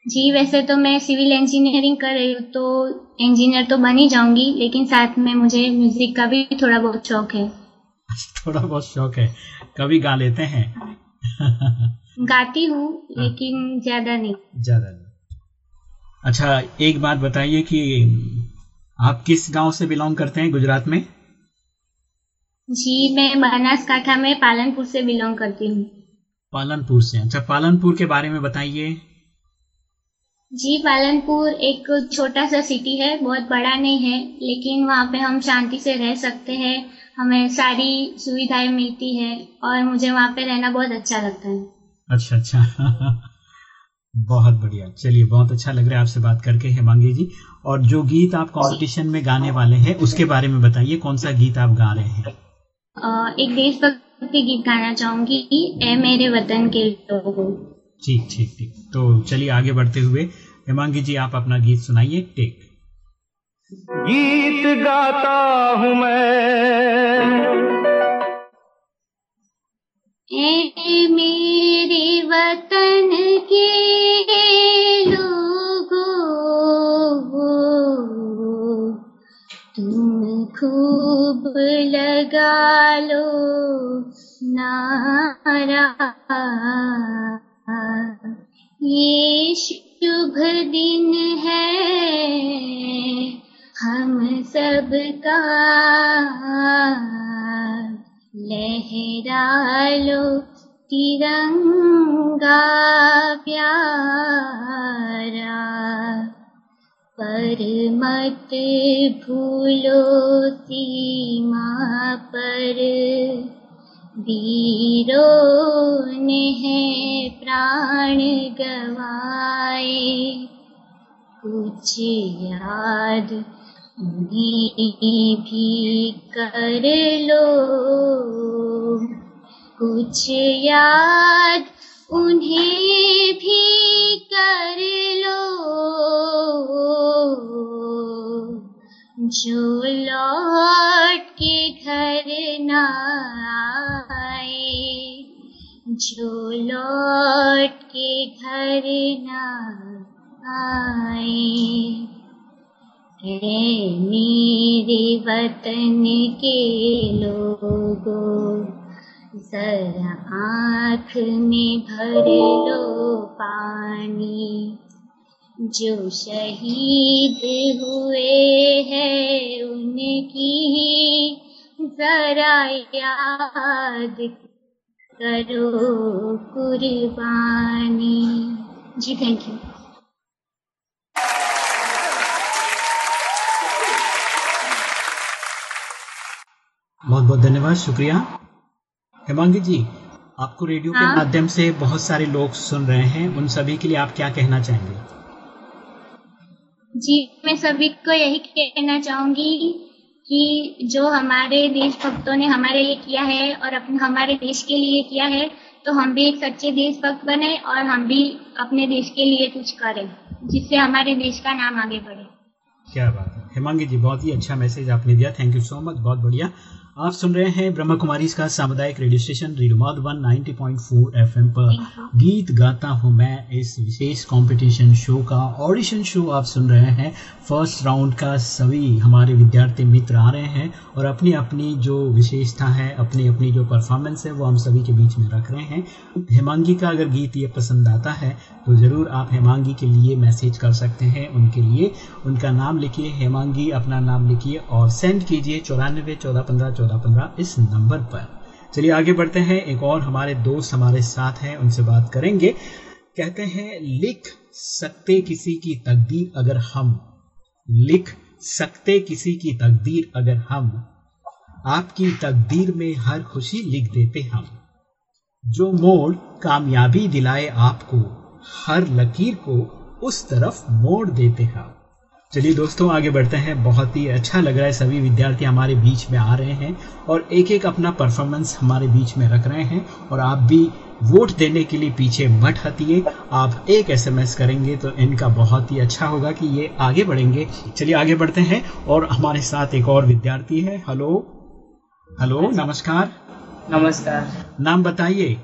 जी वैसे तो मैं सिविल इंजीनियरिंग कर रही हूँ तो इंजीनियर तो बन ही जाऊँगी लेकिन साथ में मुझे म्यूज़िक का भी थोड़ा बहुत शौक है। *laughs* थोड़ा बहुत शौक है। कभी गा लेते हैं? *laughs* गाती हूँ लेकिन ज़्यादा नहीं। ज़्यादा नहीं। अच्छा एक बात बताइए कि आप किस गाँव से बिलोंग करते हैं गुजरात में? जी मैं बनासकाठा में पालनपुर से बिलोंग करती हूँ। पालनपुर से अच्छा पालनपुर के बारे में बताइए। जी पालनपुर एक छोटा सा सिटी है बहुत बड़ा नहीं है लेकिन वहाँ पे हम शांति से रह सकते हैं हमें सारी सुविधाएँ मिलती है और मुझे वहाँ पे रहना बहुत अच्छा लगता है। अच्छा अच्छा। *laughs* बहुत बढ़िया। चलिए बहुत अच्छा लग रहा है आपसे बात करके हेमांगी जी। और जो गीत आप कंपटीशन में गाने वाले हैं उसके बारे में बताइए कौन सा गीत आप गा रहे हैं? एक देशभक्ति गीत गाना चाहूँगी ए मेरे वतन के लोगों। ठीक ठीक ठीक। तो चलिए आगे बढ़ते हुए हेमांगी जी आप अपना गीत सुनाइए टेक। गीत गाता हूँ मैं। ए मेरे वतन के लोगों। खूब लगा लो नारा। ये शुभ दिन है हम सबका लहरा लो तिरंगा प्यारा। पर मत भूलो सीमा पर। वीरों ने है प्राण गवाए। कुछ याद उन्हें भी कर लो। कुछ याद उन्हें भी कर लो। जो लौट के घर न आए, जो लौट के घर न आए मेरे वतन के लोगों। जरा आँख में भर लो पानी। जो शहीद हुए हैं उनकी जरा याद करो कुर्बानी। जी थैंक यू बहुत बहुत धन्यवाद, शुक्रिया। हेमांगी जी आपको रेडियो हाँ? के माध्यम से बहुत सारे लोग सुन रहे हैं। उन सभी के लिए आप क्या कहना चाहेंगे? जी मैं सभी को यही कहना चाहूँगी कि जो हमारे देशभक्तों ने हमारे लिए किया है और अपने हमारे देश के लिए किया है तो हम भी एक सच्चे देशभक्त बने और हम भी अपने देश के लिए कुछ करें जिससे हमारे देश का नाम आगे बढ़े। क्या बात है। हेमांगी जी बहुत ही अच्छा मैसेज आपने दिया। थैंक यू सो मच बहुत बढ़िया। आप सुन रहे हैं ब्रह्म कुमारी का सामुदायिक radio station radio Madhavan 90.4 FM पर गीत गाता हूँ मैं इस विशेष कंपटीशन शो का ऑडिशन शो आप सुन रहे हैं। फ़र्स्ट राउंड का सभी हमारे विद्यार्थी मित्र आ रहे हैं और अपनी अपनी जो विशेषता है अपनी अपनी जो परफॉर्मेंस है वो हम सभी के बीच में रख रहे हैं। हेमांगी का अगर गीत ये पसंद आता है तो ज़रूर आप हेमांगी के लिए मैसेज कर सकते हैं उनके लिए। उनका नाम लिखिए हेमांगी अपना नाम लिखिए और सेंड कीजिए चौरानवे चौदह पंद्रह चौदह पंद्रह इस नंबर पर। चलिए आगे बढ़ते हैं। एक और हमारे दोस्त हमारे साथ हैं, उनसे बात करेंगे। कहते हैं, लिख सकते किसी की तकदीर अगर हम लिख सकते किसी की तकदीर अगर हम आपकी तकदीर में हर खुशी लिख देते हम। जो मोड़ कामयाबी दिलाए आपको, हर लकीर को उस तरफ़ मोड़ देते हम। चलिए दोस्तों आगे बढ़ते हैं। बहुत ही अच्छा लग रहा है। सभी विद्यार्थी हमारे बीच में आ रहे हैं और एक एक अपना परफॉर्मेंस हमारे बीच में रख रहे हैं और आप भी वोट देने के लिए पीछे मत हटिए। आप एक एसएमएस करेंगे तो इनका बहुत ही अच्छा होगा कि ये आगे बढ़ेंगे। चलिए आगे बढ़ते हैं और हमारे साथ एक और विद्यार्थी है। हेलो? हेलो नमस्कार। नमस्कार। नाम बताइए।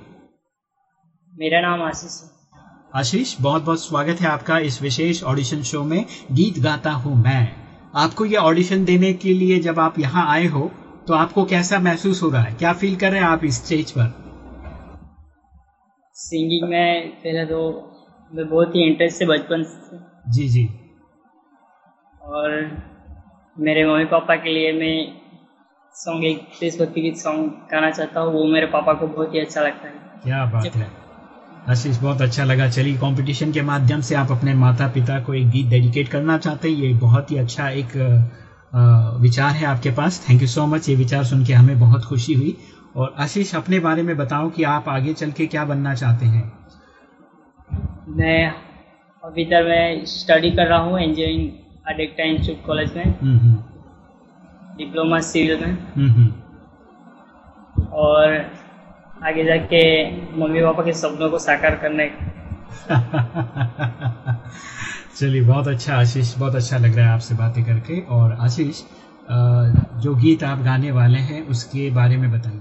मेरा नाम आशीष है। आशीष बहुत बहुत स्वागत है आपका इस विशेष ऑडिशन शो में। गीत गाता हूँ मैं। आपको ये ऑडिशन देने के लिए जब आप यहाँ आए हो तो आपको कैसा महसूस हो रहा है? क्या फील कर रहे हैं आप इस स्टेज पर? सिंगिंग में पहले तो मैं बहुत ही इंटरेस्ट है बचपन से। जी जी। और मेरे मम्मी पापा के लिए मैं सॉन्ग एक देशभक्ति गीत सॉन्ग गाना चाहता हूँ वो मेरे पापा को बहुत ही अच्छा लगता है। क्या बात है। आशीष बहुत अच्छा लगा। चलिए कंपटीशन के माध्यम से आप अपने माता पिता को एक गीत डेडिकेट करना चाहते हैं। ये बहुत ही अच्छा एक विचार है आपके पास। थैंक यू सो मच ये विचार सुन के हमें बहुत खुशी हुई। और आशीष अपने बारे में बताओ कि आप आगे चल के क्या बनना चाहते हैं। मैं अभी तक मैं स्टडी कर रहा हूँ इंजीनियरिंग अडेक्टा इंस्टीट्यूट कॉलेज में। डिप्लोमा हम्म, सिविल हम्म। में। हम्म, और आगे जाके मम्मी पापा के सपनों को साकार करने। *laughs* चलिए बहुत अच्छा आशीष बहुत अच्छा लग रहा है आपसे बातें करके। और आशीष जो गीत आप गाने वाले हैं उसके बारे में बताइए।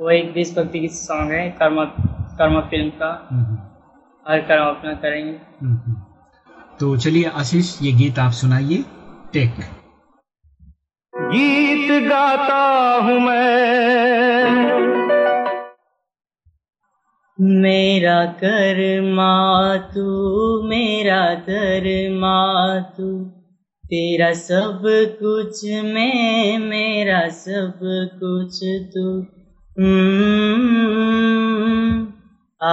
वो एक देशभक्ति की सॉन्ग है कर्म कर्म फ़िल्म का। हम्म, हम्म। हर कर्म अपना करेंगे। हम्म, तो चलिए आशीष ये गीत आप सुनाइए। टेक गीत गाता हूँ मैं। मेरा कर तू मेरा कर तू तेरा सब कुछ मैं मेरा सब कुछ तू। हम्म, आ,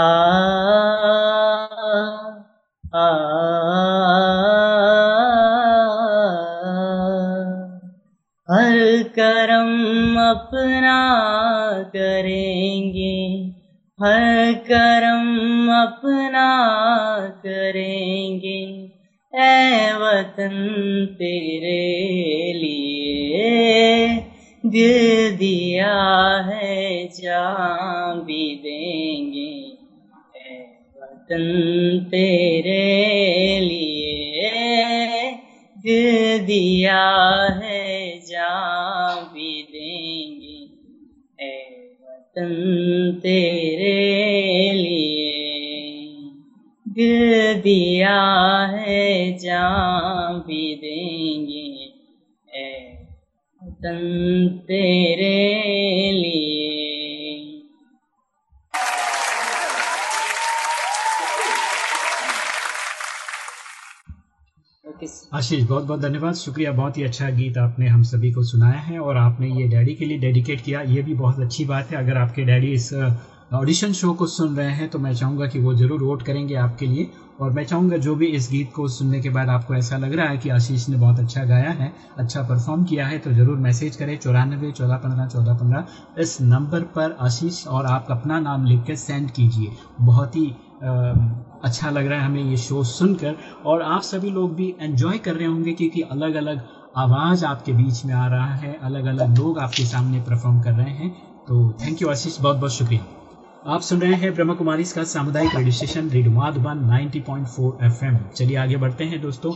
वतन तेरे लिए। दिल दिया है जा भी देंगे वतन। आशीष बहुत बहुत धन्यवाद। शुक्रिया, बहुत ही अच्छा गीत आपने हम सभी को सुनाया है और आपने ये डैडी के लिए डेडिकेट किया। ये भी बहुत अच्छी बात है। अगर आपके डैडी इस ऑडिशन शो को सुन रहे हैं तो मैं चाहूँगा कि वो ज़रूर वोट करेंगे आपके लिए। और मैं चाहूँगा जो भी इस गीत को सुनने के बाद आपको ऐसा लग रहा है कि आशीष ने बहुत अच्छा गाया है अच्छा परफॉर्म किया है तो ज़रूर मैसेज करें। चौरानबे, चौदह पंद्रह चौदह पंद्रह। इस नंबर पर आशीष और आप अपना नाम लिख कर सेंड कीजिए। बहुत ही अच्छा लग रहा है हमें ये शो सुनकर। और आप सभी लोग भी एंजॉय कर रहे होंगे क्योंकि अलग अलग आवाज़ आपके बीच में आ रहा है। अलग अलग लोग आपके सामने परफॉर्म कर रहे हैं। तो थैंक यू आशीष, बहुत बहुत शुक्रिया। आप सुन रहे हैं ब्रह्म कुमारी का सामुदायिक radio station radio Madhuban 90.4 FM चलिए आगे बढ़ते हैं दोस्तों,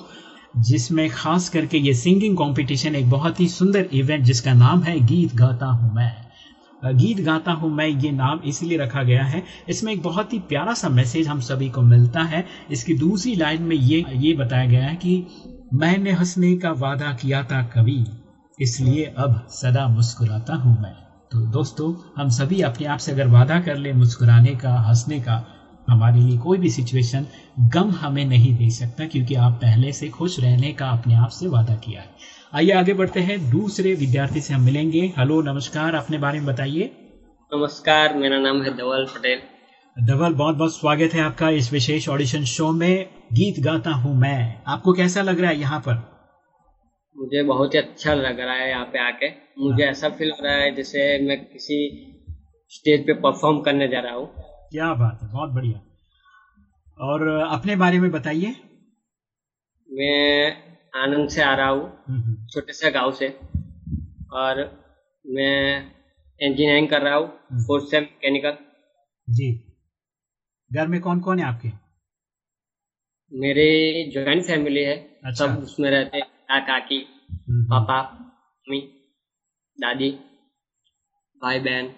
जिसमें खास करके ये सिंगिंग कंपटीशन एक बहुत ही सुंदर इवेंट जिसका नाम है गीत गाता हूँ मैं। गीत गाता हूँ मैं, ये नाम इसलिए रखा गया है। इसमें एक बहुत ही प्यारा सा मैसेज हम सभी को मिलता है। इसकी दूसरी लाइन में ये ये बताया गया है कि मैंने हंसने का वादा किया था कभी, इसलिए अब सदा मुस्कुराता हूँ मैं। तो दोस्तों, हम सभी अपने आप से अगर वादा कर ले मुस्कुराने का, हंसने का, हमारे लिए कोई भी सिचुएशन गम हमें नहीं दे सकता क्योंकि आप पहले से खुश रहने का अपने आप से वादा किया है। आइए आगे बढ़ते हैं। दूसरे विद्यार्थी से हम मिलेंगे। हेलो नमस्कार अपने बारे में बताइए। नमस्कार मेरा नाम है धवल पटेल। धवल बहुत बहुत स्वागत है आपका इस विशेष ऑडिशन शो में। गीत गाता हूँ मैं। आपको कैसा लग रहा है यहाँ पर? मुझे बहुत ही अच्छा लग रहा है यहाँ पे आके। मुझे ऐसा फील हो रहा है जैसे मैं किसी स्टेज पे परफॉर्म करने जा रहा हूँ। क्या बात है बहुत बढ़िया। और अपने बारे में बताइए। मैं आनंद से आ रहा हूँ छोटे से गाँव से। और मैं इंजीनियरिंग कर रहा हूँ फोर्थ से मैकेनिकल जी। घर में कौन कौन है आपके? मेरे ज्वाइंट फैमिली है अच्छा। सब उसमें रहते हैं काकी पापा मम्मी दादी भाई बहन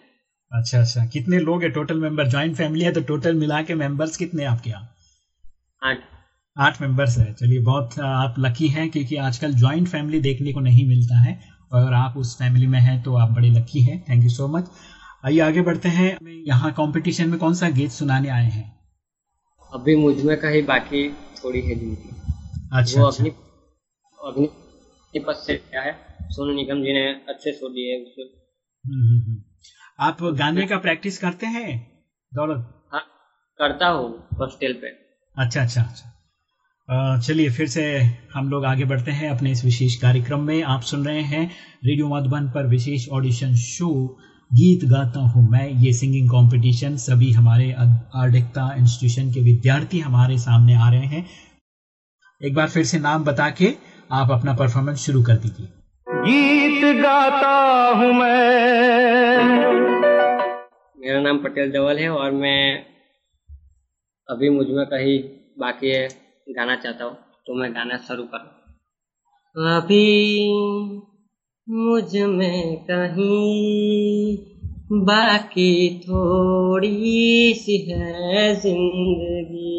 अच्छा अच्छा कितने लोग है? टोटल मेंबर ज्वाइंट फैमिली है तो टोटल मिला के मेंबर्स कितने आपके यहाँ? आठ। आठ मेंबर्स है। चलिए बहुत आप लकी हैं क्योंकि आजकल ज्वाइंट फैमिली देखने को नहीं मिलता है। और आप उस फैमिली में हैं तो आप बड़े लकी हैं। थैंक यू सो मच आइए आगे बढ़ते हैं। यहाँ कंपटीशन में कौन सा गीत सुनाने आए हैं? अभी मुझमें कहीं बाकी थोड़ी है जिनकी। अच्छा वो अच्छा। अपनी अग्निपथ से क्या है। सोनू निगम जी ने अच्छे शो दिए उसको। आप गाने का प्रैक्टिस करते हैं? दौलत। हाँ करता हूँ हॉस्टल पे। अच्छा अच्छा अच्छा। चलिए फिर से हम लोग आगे बढ़ते हैं अपने इस विशेष कार्यक्रम में। आप सुन रहे हैं रेडियो मधुबन पर विशेष ऑडिशन शो गीत गाता हूँ मैं ये सिंगिंग कंपटीशन सभी हमारे आर्डिकता इंस्टीट्यूशन के विद्यार्थी हमारे सामने आ रहे हैं। एक बार फिर से नाम बता के आप अपना परफॉर्मेंस शुरू कर दीजिए। गीत गाता हूँ मैं। मेरा नाम पटेल धवल है और मैं अभी मुझमें कहीं बाकी है। गाना चाहता हूँ तो मैं गाना शुरू करूँ अभी मुझमें कहीं बाकी थोड़ी सी है ज़िंदगी।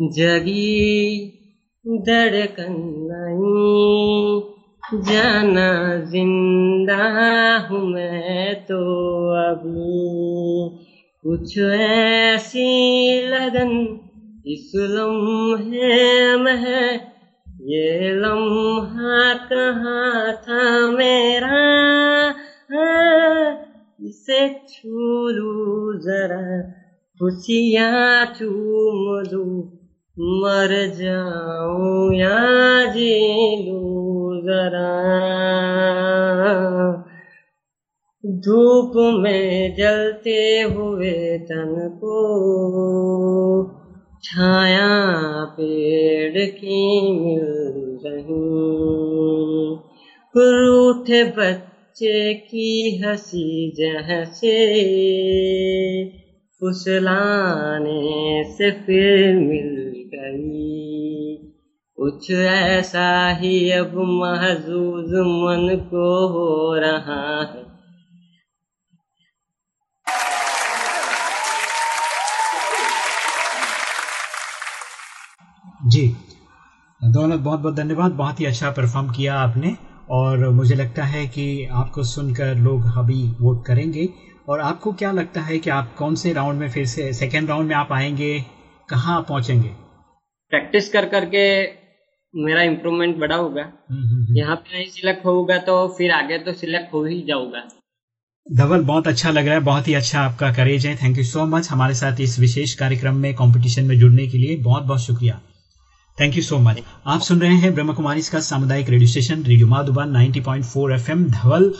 जगी धड़कन नहीं, जाना ज़िंदा हूँ मैं तो अभी। कुछ ऐसी लगन इस लम्हे में ये लम्हा कहाँ था मेरा? इसे छू लू जरा, खुशियाँ चूम लू, मर जाऊँ या जी लू जरा। धूप में जलते हुए तन को छाया पेड़ की मिल रही। रूठे बच्चे की हँसी जैसे फुसलाने से फिर मिल गई। कुछ ऐसा ही अब महजूज मन को हो रहा है जी दौलत बहुत बहुत धन्यवाद। बहुत ही अच्छा परफॉर्म किया आपने और मुझे लगता है कि आपको सुनकर लोग अभी वोट करेंगे। और आपको क्या लगता है कि आप कौन से राउंड में फिर से सेकेंड राउंड में आप आएँगे? कहाँ पहुँचेंगे? प्रैक्टिस कर करके मेरा इम्प्रूवमेंट बड़ा होगा। हम्म, हम्म, हम्म। यहाँ पे नहीं सिलेक्ट होगा तो फिर आगे तो सिलेक्ट हो ही जाऊँगा। धवल बहुत अच्छा लग रहा है। बहुत ही अच्छा आपका करेज है। थैंक यू सो मच हमारे साथ इस विशेष कार्यक्रम में कंपटीशन में जुड़ने के लिए। बहुत बहुत शुक्रिया। थैंक यू सो मच आप सुन रहे हैं ब्रह्म कुमारी का सामुदायिक radio station radio Madhuban 90.4 FM Dhawal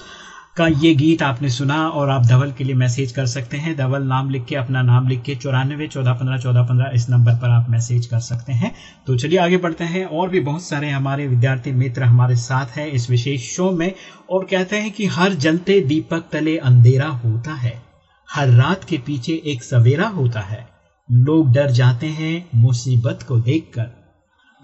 का ये गीत आपने सुना और आप धवल के लिए मैसेज कर सकते हैं। धवल नाम लिख के अपना नाम लिख के चौरानवे चौदह पंद्रह चौदह पंद्रह इस नंबर पर आप मैसेज कर सकते हैं। तो चलिए आगे बढ़ते हैं और भी बहुत सारे हमारे विद्यार्थी मित्र हमारे साथ हैं इस विशेष शो में और कहते हैं कि हर जलते दीपक तले अंधेरा होता है हर रात के पीछे एक सवेरा होता है। लोग डर जाते हैं मुसीबत को देखकर।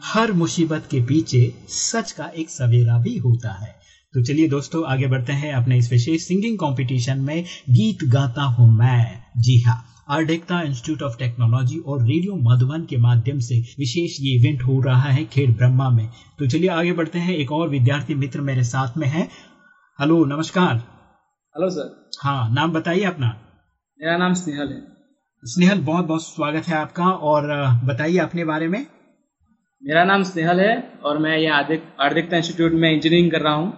हर मुसीबत के पीछे सच का एक सवेरा भी होता है। तो चलिए दोस्तों आगे बढ़ते हैं अपने इस विशेष सिंगिंग कंपटीशन में। गीत गाता हूँ मैं। जी हाँ आर्डेक्टा इंस्टीट्यूट ऑफ़ टेक्नोलॉजी और रेडियो मधुबन के माध्यम से विशेष ये इवेंट हो रहा है खेड़ ब्रह्मा में। तो चलिए आगे बढ़ते हैं। एक और विद्यार्थी मित्र मेरे साथ में है। हेलो नमस्कार। Hello sir. हाँ नाम बताइए अपना। मेरा नाम स्नेहल है। स्नेहल बहुत बहुत स्वागत है आपका। और बताइए अपने बारे में। मेरा नाम स्नेहल है और मैं यहाँ आर्थिकता इंस्टीट्यूट में इंजीनियरिंग कर रहा हूँ।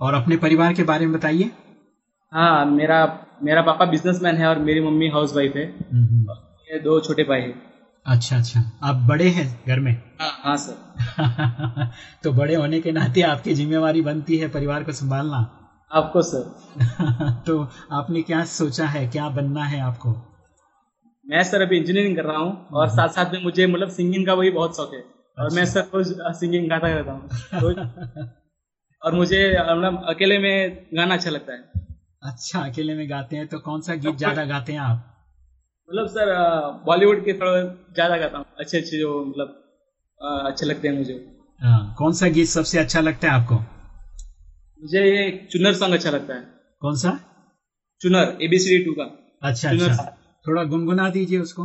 और अपने परिवार के बारे में बताइए। हाँ मेरा मेरा पापा बिजनेसमैन है और मेरी मम्मी हाउस वाइफ है ये दो छोटे भाई है। अच्छा अच्छा। आप बड़े हैं घर में? हाँ हाँ सर। *laughs* तो बड़े होने के नाते आपकी जिम्मेवारी बनती है परिवार को संभालना? आपको सर। *laughs* तो आपने क्या सोचा है? क्या बनना है आपको? मैं सर अभी इंजीनियरिंग कर रहा हूँ और हम्म। साथ साथ में मुझे मतलब सिंगिंग का वही बहुत शौक है। और मैं अच्छा। सर रोज सिंगिंग गाता रहता हूँ। *laughs* और मुझे मतलब अकेले में गाना अच्छा लगता है। अच्छा अकेले में गाते हैं तो कौन सा गीत ज़्यादा गाते हैं आप? मतलब सर बॉलीवुड के थोड़ा ज़्यादा गाता हूँ। अच्छे अच्छे जो मतलब अच्छे लगते हैं मुझे। आ, कौन सा गीत सबसे अच्छा लगता है आपको? मुझे ये चुनर सॉन्ग अच्छा लगता है। कौन सा? चुनर एबीसीडी टू का। अच्छा अच्छा। थोड़ा गुनगुना दीजिए उसको।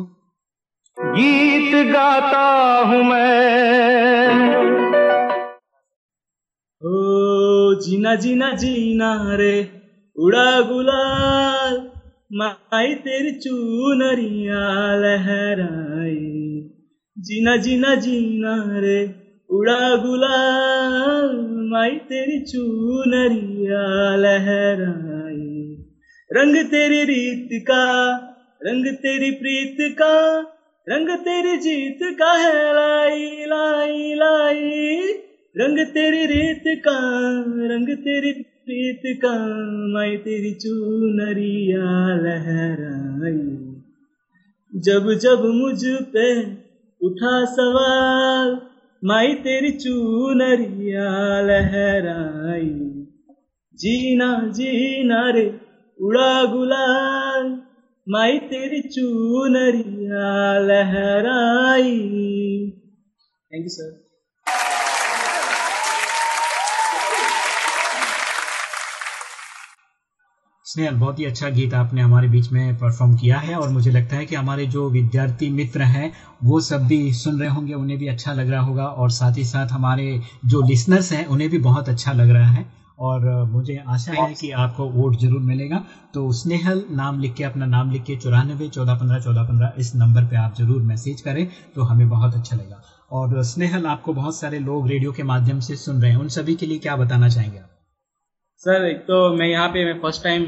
गीत गाता हूँ मैं। ओ जीना जीना जीना रे उड़ा गुलाल माई तेरी चूनरिया लहराई। जीना जीना जीना रे उड़ा गुलाल माई तेरी चूनरिया लहराई। रंग तेरी रीत का रंग तेरी प्रीत का, रंग तेरी जीत का है, लाई लाई लाई। रंग तेरी रीत का, रंग तेरी प्रीत का, माई तेरी चूनरिया लहराई। जब जब मुझ पे उठा सवाल, माई तेरी चूनरिया लहराई। जीना जीना रे, उड़ा गुलाल माई तेरी चूनरिया लहराई। थैंक यू सर स्नेहल, बहुत ही अच्छा गीत आपने हमारे बीच में परफॉर्म किया है और मुझे लगता है कि हमारे जो विद्यार्थी मित्र हैं, वो सब भी सुन रहे होंगे, उन्हें भी अच्छा लग रहा होगा और साथ ही साथ हमारे जो लिसनर्स हैं, उन्हें भी बहुत अच्छा लग रहा है। और मुझे आशा है कि आपको वोट ज़रूर मिलेगा। तो स्नेहल नाम लिख के अपना नाम लिख के चौरानबे, चौदह पंद्रह चौदह पंद्रह इस नंबर पे आप ज़रूर मैसेज करें तो हमें बहुत अच्छा लगेगा और, स्नेहल, आपको बहुत सारे लोग रेडियो के माध्यम से सुन रहे हैं। उन सभी के लिए क्या बताना चाहेंगे आप? सर एक तो मैं यहाँ पे मैं फ़र्स्ट टाइम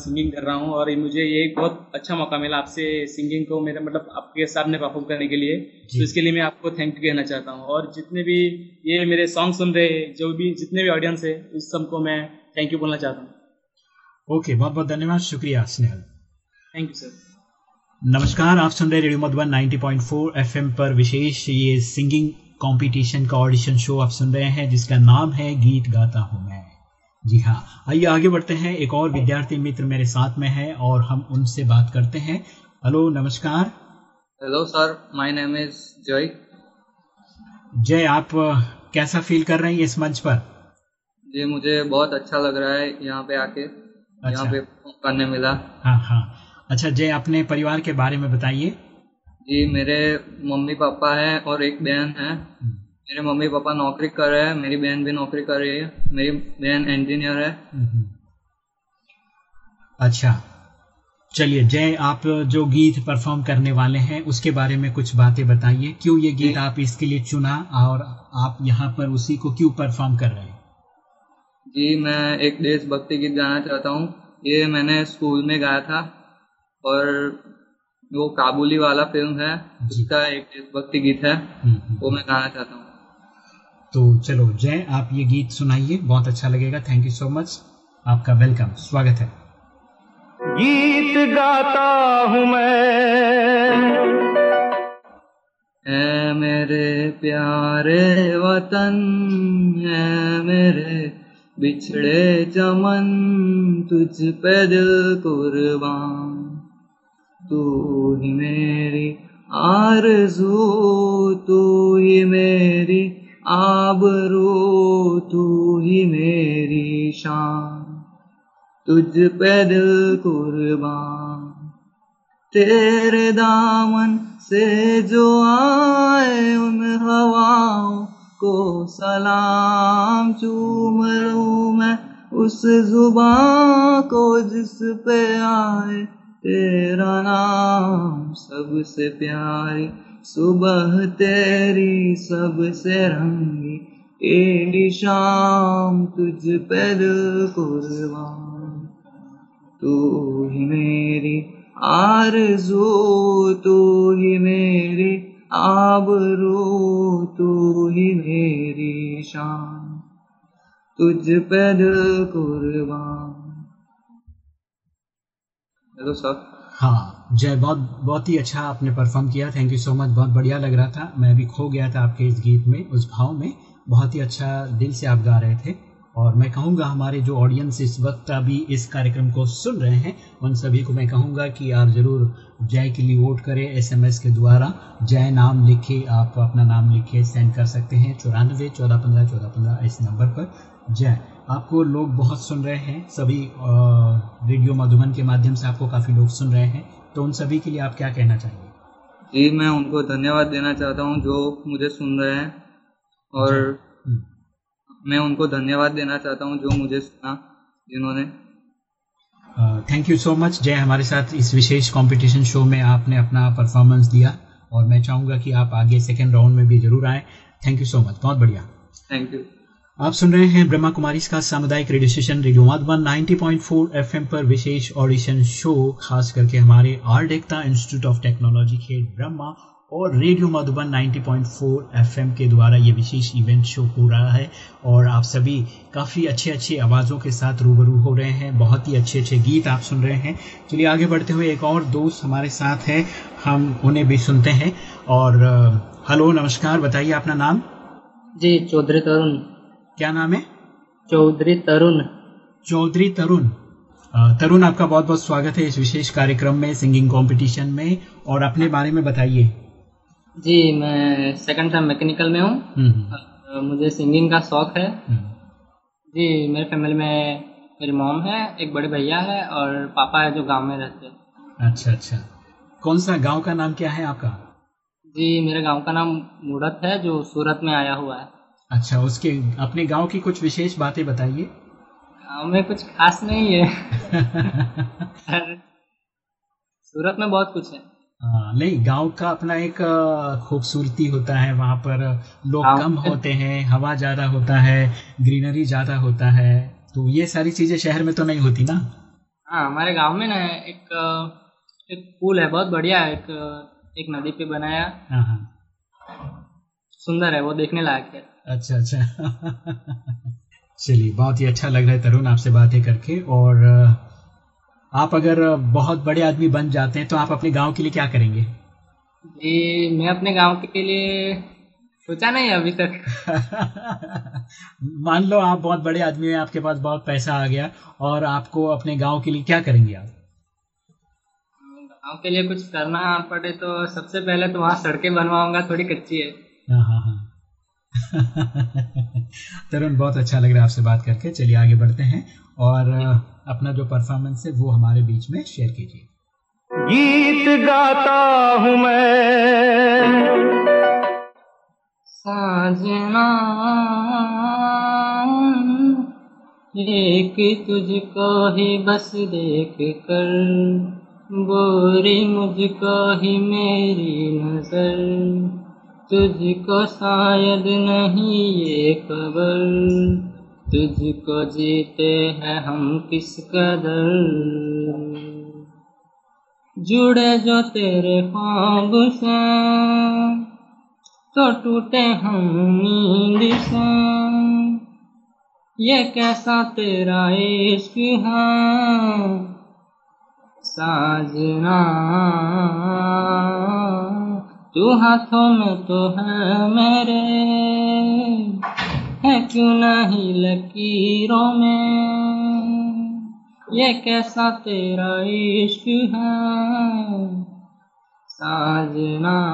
सिंगिंग कर रहा हूँ और मुझे ये बहुत अच्छा मौका मिला आपसे सिंगिंग को मेरा मतलब आपके सामने परफॉर्म करने के लिए। तो इसके लिए मैं आपको थैंक यू कहना चाहता हूँ। और जितने भी ये मेरे सॉन्ग सुन रहे हैं जो भी जितने भी ऑडियंस है उस सबको मैं थैंक यू बोलना चाहता हूँ। ओके बहुत बहुत धन्यवाद। शुक्रिया स्नेहल। थैंक यू सर नमस्कार आप सुन रहे रेडियो मधुबन 90.4 एफएम पर विशेष ये सिंगिंग कंपटीशन का ऑडिशन शो आप सुन रहे हैं जिसका नाम है गीत गाता हूँ मैं। जी हाँ। आइए आगे बढ़ते हैं। एक और विद्यार्थी मित्र मेरे साथ में है और हम उनसे बात करते हैं। हेलो नमस्कार। Hello sir my name is Jay Jay आप कैसा फील कर रहे हैं इस मंच पर? जी मुझे बहुत अच्छा लग रहा है यहाँ पे आके। अच्छा। यहाँ पे करने मिला। हाँ हाँ। अच्छा जय अपने परिवार के बारे में बताइए। जी मेरे मम्मी पापा है और एक बहन है। हम्म। मेरे मम्मी पापा नौकरी कर रहे हैं मेरी बहन भी नौकरी कर रही है मेरी बहन इंजीनियर है। अच्छा चलिए जय आप जो गीत परफॉर्म करने वाले हैं उसके बारे में कुछ बातें बताइए। क्यों ये गीत आप इसके लिए चुना और आप यहाँ पर उसी को क्यों परफॉर्म कर रहे हैं? जी मैं एक देशभक्ति गीत गाना चाहता हूँ। ये मैंने स्कूल में गाया था और वो काबुली वाला फ़िल्म है जिसका एक देशभक्ति गीत है। वो मैं गाना चाहता हूँ। तो चलो जय, आप ये गीत सुनाइए, बहुत अच्छा लगेगा थैंक यू सो मच आपका वेलकम स्वागत है। गीत गाता हूँ मैं। मेरे प्यारे वतन है मेरे बिछड़े चमन, तुझ पे दिल कुर्बान। तू ही मेरी आरज़ू, तू ही मेरी आबरू तू ही मेरी शान, तुझ पे दिल कुर्बान। तेरे दामन से जो आए उन हवाओं को सलाम चूम लूँ मैं, उस ज़ुबान को जिस पे आए तेरा नाम सबसे प्यारी सुबह तेरी सबसे रंगी, एड़ी शाम तुझ पे दिल कुर्बान। तू ही मेरी आरज़ू, तू ही मेरी आबरू, तू ही मेरी शान। तुझ पे दिल कुर्बान। Hello sir. हाँ। जय, बहुत बहुत ही अच्छा आपने परफॉर्म किया। थैंक यू सो मच बहुत बढ़िया लग रहा था। मैं भी खो गया था आपके इस गीत में, उस भाव में। बहुत ही अच्छा दिल से आप गा रहे थे। और मैं कहूँगा, हमारे जो ऑडियंस इस वक्त अभी इस कार्यक्रम को सुन रहे हैं, उन सभी को मैं कहूँगा कि आप ज़रूर जय के लिए वोट करें एसएमएस के द्वारा। जय नाम लिखे, आप अपना नाम लिखे सेंड कर सकते हैं। चौरानवे, चौदह पंद्रह चौदह पंद्रह, इस नंबर पर। जय। आपको लोग बहुत सुन रहे हैं। सभी रेडियो मधुबन के माध्यम से आपको काफ़ी लोग सुन रहे हैं। तो उन सभी के लिए आप क्या कहना चाहेंगे? जी मैं उनको धन्यवाद देना चाहता हूँ जो मुझे सुन रहे हैं और मैं उनको धन्यवाद देना चाहता हूँ जो मुझे सुना जिन्होंने। थैंक यू सो मच जय हमारे साथ इस विशेष कंपटीशन शो में आपने अपना परफॉर्मेंस दिया और मैं चाहूँगा कि आप आगे सेकेंड राउंड में भी ज़रूर आए। थैंक यू सो मच बहुत बढ़िया। थैंक यू आप सुन रहे हैं ब्रह्मा कुमारी का सामुदायिक radio station, radio Madhuban 90.4 FM पर विशेष ऑडिशन शो, खास करके हमारे आर इंस्टीट्यूट ऑफ़ टेक्नोलॉजी खेल ब्रह्मा और रेडियो मधुबन 90.4 एफएम के द्वारा ये विशेष इवेंट शो हो रहा है। और आप सभी काफ़ी अच्छे अच्छे आवाज़ों के साथ रूबरू हो रहे हैं। बहुत ही अच्छे अच्छे गीत आप सुन रहे हैं। चलिए आगे बढ़ते हुए एक और दोस्त हमारे साथ हैं। हम उन्हें भी सुनते हैं। और हेलो, नमस्कार, बताइए अपना नाम। जी, चौधरी तरुण। क्या नाम है? चौधरी तरुण। चौधरी तरुण। तरुण आपका बहुत बहुत स्वागत है इस विशेष कार्यक्रम में सिंगिंग कंपटीशन में और अपने बारे में बताइए। जी मैं सेकंड टाइम मैकेनिकल में हूँ। हम्म। मुझे सिंगिंग का शौक है। हम्म। जी मेरे फैमिली में मेरी मॉम है एक बड़े भैया है और पापा है जो गाँव में रहते हैं। अच्छा अच्छा। कौन सा गाँव का नाम क्या है आपका? जी मेरे गाँव का नाम मूरत है जो सूरत में आया हुआ है। अच्छा उसके अपने गाँव की कुछ विशेष बातें बताइए। गाँव में कुछ खास नहीं है। *laughs* सूरत में बहुत कुछ है। हाँ, नहीं गाँव का अपना एक खूबसूरती होता है। वहाँ पर लोग कम होते हैं हवा ज़्यादा होता है ग्रीनरी ज़्यादा होता है। तो ये सारी चीज़ें शहर में तो नहीं होती ना? हाँ हमारे गाँव में ना एक एक पुल है बहुत बढ़िया है। एक एक नदी पे बनाया। हाँ, हाँ। सुंदर है वो देखने लायक है। अच्छा अच्छा। *laughs* चलिए बहुत ही अच्छा लग रहा है तरुण आपसे बातें करके। और आप अगर बहुत बड़े आदमी बन जाते हैं तो आप अपने गाँव के लिए क्या करेंगे? जी मैं अपने गाँव के लिए सोचा नहीं अभी तक। *laughs* मान लो आप बहुत बड़े आदमी हैं आपके पास बहुत पैसा आ गया और आपको अपने गाँव के लिए क्या करेंगे आप? गाँव के लिए कुछ करना पड़े तो सबसे पहले तो वहाँ सड़कें बनवाऊँगा थोड़ी कच्ची है। हाँ हाँ हाँ। *laughs* तरुण बहुत अच्छा लग रहा है आपसे बात करके। चलिए आगे बढ़ते हैं और अपना जो परफॉर्मेंस है वो हमारे बीच में शेयर कीजिए। गीत गाता हूँ मैं। साजना एक तुझको ही बस देख कर। बोरी मुझको ही मेरी नज़र। तुझको शायद नहीं ये खबर। तुझको जीते हैं हम किस कदर? जुड़े जो तेरे ख्वाब से तो टूटे हम नींद से ये कैसा तेरा इश्क है, साजना। तू हाथों में तो है मेरे। है क्यों नहीं लकीरों में? ये कैसा तेरा इश्क है? साजना,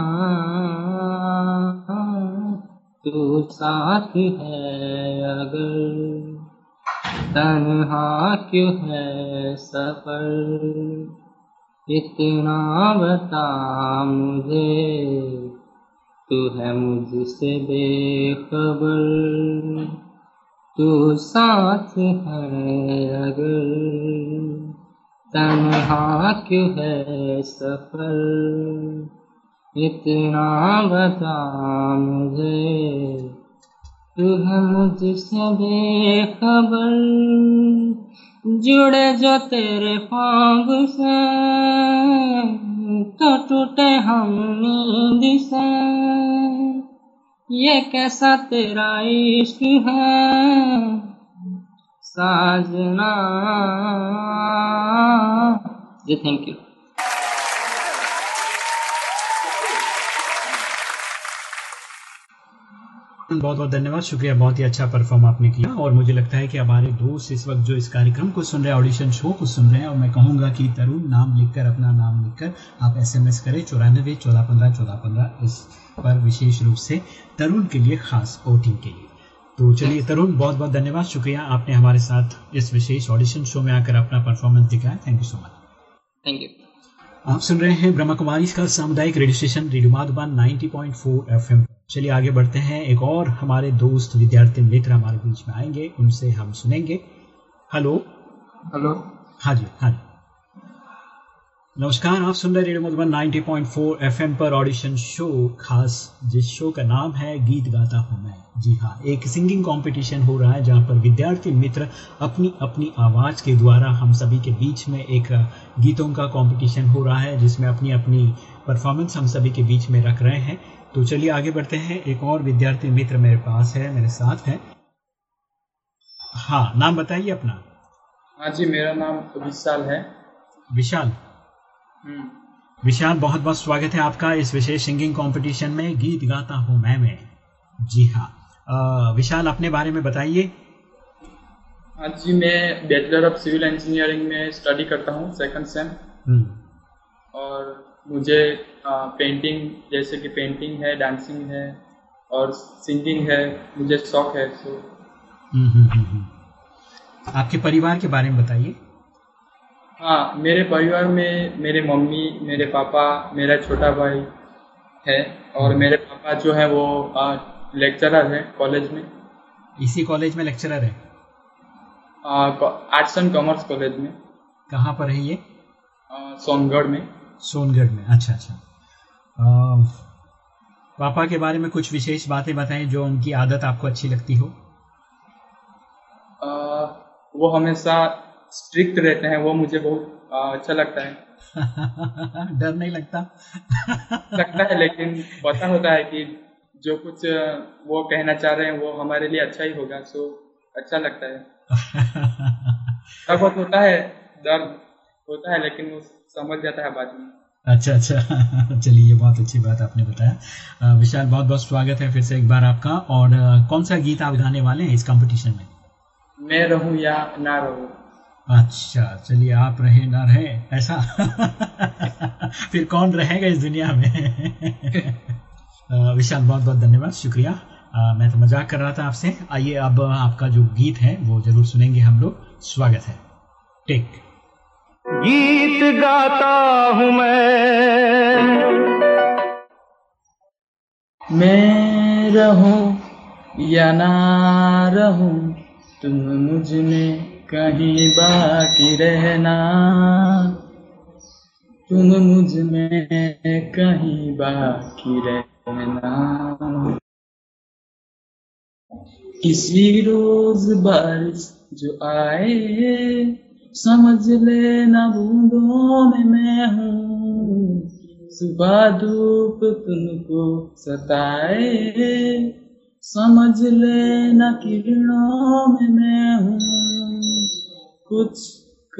तू साथ है अगर। तन्हा क्यों है सफ़र? इतना बता मुझे। तू है मुझसे बेखबर। तू साथ है अगर। तन्हा क्यों है सफ़र? इतना बता मुझे। तू है मुझसे बेखबर जुड़े जो तेरे ख्वाब से तो टूटे हम नींद से। ये कैसा तेरा इश्क है? साजना। जी थैंक यू बहुत बहुत धन्यवाद। शुक्रिया बहुत ही अच्छा परफॉर्म आपने किया। और मुझे लगता है कि हमारे दोस्त इस वक्त जो इस कार्यक्रम को सुन रहे हैं ऑडिशन शो को सुन रहे हैं और मैं कहूँगा कि तरुण नाम लिखकर अपना नाम लिखकर आप एसएमएस करें चौरानबे चौदह पंद्रह चौदह पंद्रह इस पर विशेष रूप से तरुण के लिए खास वोटिंग के लिए। तो चलिए तरुण बहुत बहुत धन्यवाद। शुक्रिया आपने हमारे साथ इस विशेष ऑडिशन शो में आकर अपना परफॉर्मेंस दिखाया। Thank you so much thank you आप सुन रहे हैं ब्रह्मा कुमारी का सामुदायिक radio station radio Madhuban 90.4 FM चलिए आगे बढ़ते हैं। एक और हमारे दोस्त विद्यार्थी मित्र हमारे बीच में आएँगे उनसे हम सुनेंगे। हेलो। हेलो। हाँ जी हाँ जी। नमस्कार आप सुन रहे रेडियो मधुबन 90.4 एफएम पर ऑडिशन शो खास जिस शो का नाम है गीत गाता हूँ मैं। जी हाँ एक सिंगिंग कंपटीशन हो रहा है जहाँ पर विद्यार्थी मित्र अपनी अपनी आवाज़ के द्वारा हम सभी के बीच में एक गीतों का कंपटीशन हो रहा है जिसमें अपनी अपनी परफॉर्मेंस हम सभी के बीच में रख रहे हैं। तो चलिए आगे बढ़ते हैं। एक और विद्यार्थी मित्र मेरे पास है मेरे साथ है। हाँ नाम बताइए अपना। हाँ जी मेरा नाम विशाल है। विशाल। विशाल बहुत बहुत स्वागत है आपका इस विशेष सिंगिंग कंपटीशन में। गीत गाता हूँ मैं में। जी हाँ। विशाल अपने बारे में बताइए। हाँ जी मैं बैचलर ऑफ़ सिविल इंजीनियरिंग में स्टडी करता हूँ सेकंड सेम और मुझे पेंटिंग जैसे कि पेंटिंग है डांसिंग है और सिंगिंग है मुझे शौक है सो आपके परिवार के बारे में बताइए। हाँ मेरे परिवार में मेरे मम्मी मेरे पापा मेरा छोटा भाई है और मेरे पापा जो है वो लेक्चरर है कॉलेज में। इसी कॉलेज में लेक्चरर है? आर्ट्स एंड कॉमर्स कॉलेज में। कहाँ पर है ये? सोनगढ़ में। सोनगढ़ में अच्छा अच्छा। पापा के बारे में कुछ विशेष बातें बताएँ जो उनकी आदत आपको अच्छी लगती हो? आ, वो हमेशा स्ट्रिक्ट रहते हैं वो मुझे बहुत अच्छा लगता है। *laughs* डर नहीं लगता? *laughs* लगता है लेकिन पता होता है कि जो कुछ वो कहना चाह रहे हैं वो हमारे लिए अच्छा ही होगा सो अच्छा लगता है। *laughs* तब बहुत होता है डर होता है लेकिन वो समझ जाता है बाद में। अच्छा अच्छा। *laughs* चलिए ये बहुत अच्छी बात आपने बताया। विशाल बहुत बहुत स्वागत है फिर से एक बार आपका। और कौन सा गीत आप गाने वाले हैं इस कंपटीशन में? मैं रहूँ या ना रहूँ? अच्छा चलिए आप रहे ना रहे ऐसा। *laughs* फिर कौन रहेगा इस दुनिया में? *laughs* विशाल बहुत बहुत धन्यवाद शुक्रिया। आ, मैं तो मज़ाक कर रहा था आपसे। आइए अब आपका जो गीत है वो ज़रूर सुनेंगे हम लोग। स्वागत है। टेक गीत गाता हूँ मैं। मैं रहूँ या ना रहूँ, तुम मुझमें कहीं बाकी रहना। तुम मुझमें कहीं बाकी रहना। किसी रोज बारिश जो आए समझ लेना बूंदों में मैं हूँ। सुबह धूप तुमको सताए। समझ लेना किरणों में मैं हूँ। कुछ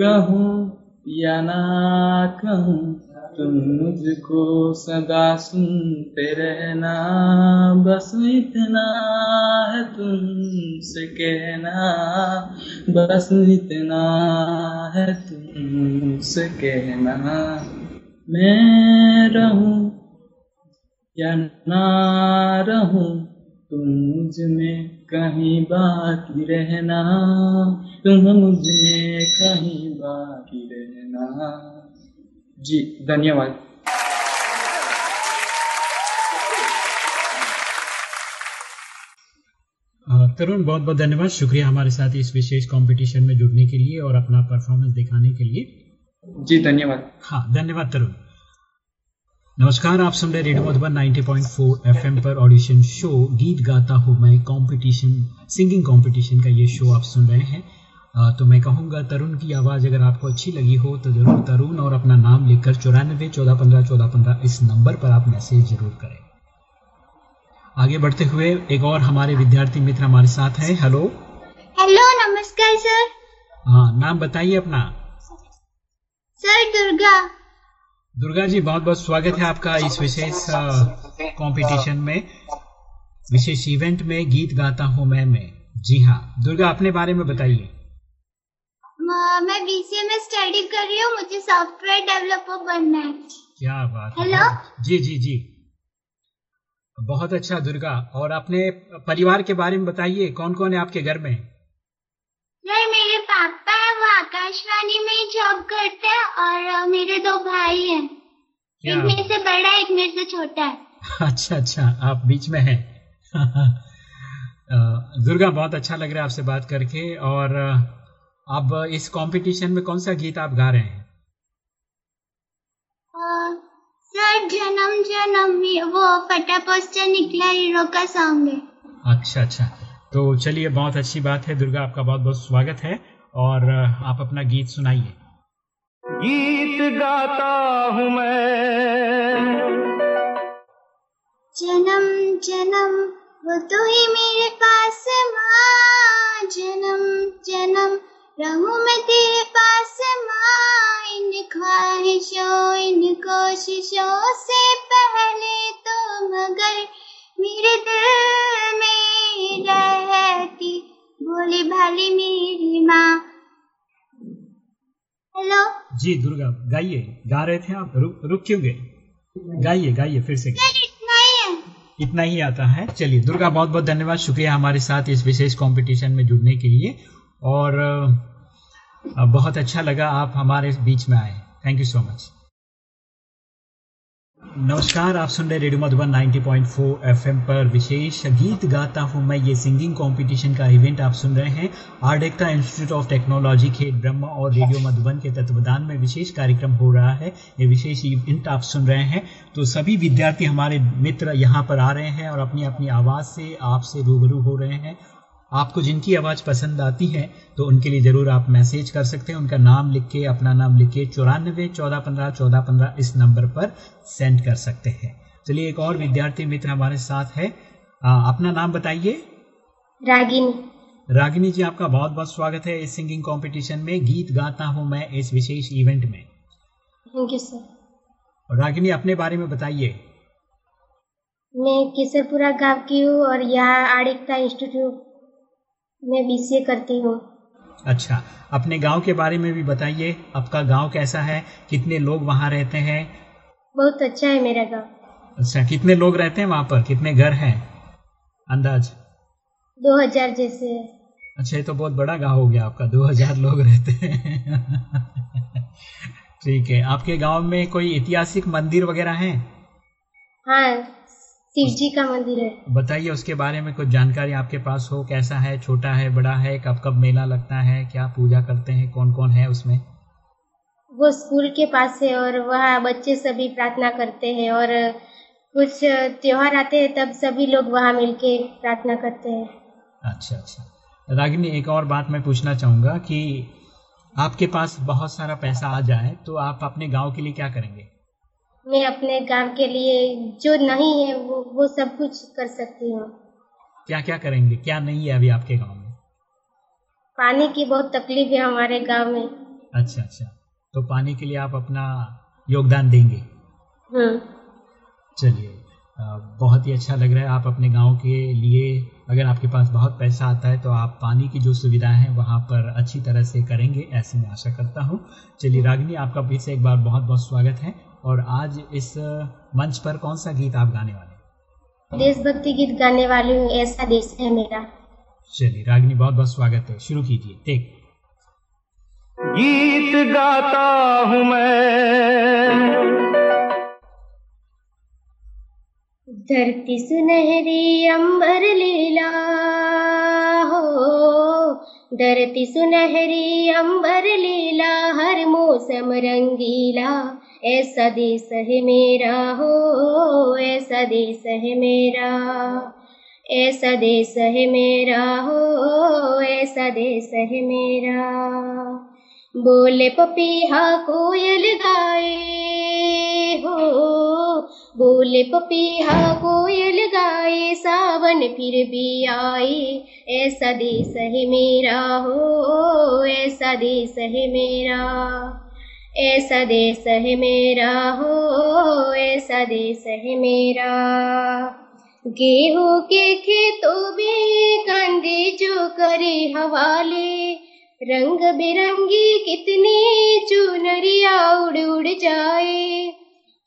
कहूँ या ना कहूँ तुम मुझको सदा सुनते रहना। बस इतना है तुमसे कहना। बस इतना है तुमसे कहना। मैं रहूँ या ना रहूँ, तुम मुझमें कहीं बाकी रहना। तुम मुझमें कहीं बाकी रहना। जी धन्यवाद। तरुण बहुत बहुत धन्यवाद। शुक्रिया हमारे साथ इस विशेष कंपटीशन में जुड़ने के लिए और अपना परफॉर्मेंस दिखाने के लिए। जी धन्यवाद। हाँ धन्यवाद तरुण। नमस्कार आप सुन रहे रेडियो मधुबन 90.4 एफएम पर ऑडिशन शो गीत गाता हूँ मैं कंपटीशन सिंगिंग कंपटीशन का ये शो आप सुन रहे हैं। तो मैं कहूँगा तरुण की आवाज़ अगर आपको अच्छी लगी हो तो ज़रूर तरुण और अपना नाम लिखकर चौरानबे चौदह पंद्रह चौदह पंद्रह इस नंबर पर आप मैसेज ज़रूर करें। आगे बढ़ते हुए एक और हमारे विद्यार्थी मित्र हमारे साथ हैं। हेलो। हेलो नमस्कार सर। हाँ नाम बताइए अपना। सर दुर्गा। दुर्गा जी बहुत बहुत स्वागत है आपका इस विशेष कंपटीशन में विशेष इवेंट में गीत गाता हूँ मैं मैं। जी हाँ दुर्गा अपने बारे में बताइए। मैं बीसीए में स्टडी कर रही हूँ मुझे सॉफ्टवेयर डेवलपर बनना है। क्या बात हेलो जी जी जी। बहुत अच्छा दुर्गा। और अपने परिवार के बारे में बताइए कौन कौन है आपके घर में? सर मेरे पापा है वो आकाशवाणी में जॉब करते हैं और मेरे दो भाई हैं। एक मेरे से बड़ा है एक मेरे से छोटा है। अच्छा अच्छा आप बीच में हैं। *laughs* दुर्गा बहुत अच्छा लग रहा है आपसे बात करके और अब इस कंपटीशन में कौन सा गीत आप गा रहे हैं? सर जन्म जन्म वो फटा पोस्टर निकला हीरो का सॉन्ग है। अच्छा अच्छा। तो चलिए बहुत अच्छी बात है। दुर्गा आपका बहुत बहुत स्वागत है और आप अपना गीत सुनाइए। गीत गाता हूँ मैं। जन्म जन्म वो तो रहूँ मैं तेरे पास माँ इन ख्वाहिशों इन कोशिशों से पहले तो मगर मेरे दिल में रहती बोली भाली मेरी माँ। हेलो जी दुर्गा गाइए गा रहे थे आप? रुक रुक क्यों गए? गाइए गाइए फिर से इतना इतना ही आता है। चलिए दुर्गा बहुत बहुत धन्यवाद। शुक्रिया हमारे साथ इस विशेष कंपटीशन में जुड़ने के लिए। और बहुत अच्छा लगा आप हमारे बीच में आए। थैंक यू सो मच नमस्कार, आप सुन रहे रेडियो मधुबन 90.4 एफएम पर विशेष गीत गाता हूँ मैं। ये सिंगिंग कंपटीशन का इवेंट आप सुन रहे हैं। आर्डेक्टा इंस्टीट्यूट ऑफ़ टेक्नोलॉजी खेत ब्रह्मा और रेडियो मधुबन के तत्वदान में विशेष कार्यक्रम हो रहा है। ये विशेष इवेंट आप सुन रहे हैं। तो सभी विद्यार्थी हमारे मित्र यहाँ पर आ रहे हैं और अपनी अपनी आवाज़ से आपसे रूबरू हो रहे हैं। आपको जिनकी आवाज़ पसंद आती है तो उनके लिए ज़रूर आप मैसेज कर सकते हैं। उनका नाम लिख के अपना नाम लिख के चौरानबे चौदह पंद्रह चौदह पंद्रह इस नंबर पर सेंड कर सकते हैं। चलिए एक और विद्यार्थी मित्र हमारे साथ है। आ, अपना नाम बताइए। रागिनी। रागिनी जी आपका बहुत बहुत स्वागत है इस सिंगिंग कंपटीशन में। गीत गाता हूँ मैं इस विशेष इवेंट में। थैंक यू सर रागिनी अपने बारे में बताइए। मैं किसरपुरा गाँव की हूँ और यहाँ आड़िकता इंस्टीट्यूट मैं बीसीए करती हूँ। अच्छा अपने गाँव के बारे में भी बताइए आपका गाँव कैसा है कितने लोग वहाँ रहते हैं? बहुत अच्छा है मेरा गाँव। अच्छा कितने लोग रहते हैं वहाँ पर? कितने घर हैं? अंदाज? दो हज़ार जैसे अच्छा ये तो बहुत बड़ा गाँव हो गया आपका दो हज़ार लोग रहते हैं। ठीक है आपके गाँव में कोई ऐतिहासिक मंदिर वगैरह है? हाँ शिव जी का मंदिर है। बताइए उसके बारे में कुछ जानकारी आपके पास हो कैसा है छोटा है बड़ा है कब कब मेला लगता है क्या पूजा करते हैं कौन कौन है उसमें? वो स्कूल के पास है और वहाँ बच्चे सभी प्रार्थना करते हैं और कुछ त्योहार आते हैं तब सभी लोग वहाँ मिलके प्रार्थना करते हैं। अच्छा अच्छा। रागिनी एक और बात मैं पूछना चाहूँगा कि आपके पास बहुत सारा पैसा आ जाए तो आप अपने गाँव के लिए क्या करेंगे? मैं अपने गाँव के लिए जो नहीं है वो वो सब कुछ कर सकती हूँ। क्या क्या करेंगे? क्या नहीं है अभी आपके गाँव में? पानी की बहुत तकलीफ़ है हमारे गाँव में। अच्छा अच्छा। तो पानी के लिए आप अपना योगदान देंगे? हम्म। चलिए बहुत ही अच्छा लग रहा है आप अपने गाँव के लिए। अगर आपके पास बहुत पैसा आता है तो आप पानी की जो सुविधाएँ हैं वहाँ पर अच्छी तरह से करेंगे ऐसे मैं आशा करता हूँ। चलिए रागिनी आपका फिर से एक बार बहुत बहुत स्वागत है। और आज इस मंच पर कौन सा गीत आप गाने वाले देशभक्ति गीत गाने वाली हूँ ऐसा देश है मेरा। चलिए रागिनी बहुत बहुत स्वागत है। शुरू कीजिए टेक गीत गाता हूँ मैं। धरती सुनहरी अंबर लीला हो। धरती सुनहरी अंबर लीला हर मौसम रंगीला। ऐसा देश है मेरा, हो ऐसा देश है मेरा। ऐसा देश है मेरा, हो ऐसा देश है मेरा। बोले पपीहा कोयल गाए, हो। बोले पपीहा कोयल गाए, सावन फिर भी आए। ऐसा देश है मेरा, हो ऐसा देश है मेरा। ऐसा देश है मेरा, हो ऐसा देश है मेरा। गेहूँ के खेतों में कांदे जो करे हवाले, रंग बिरंगी कितनी चुनरिया उड़ उड़ जाए।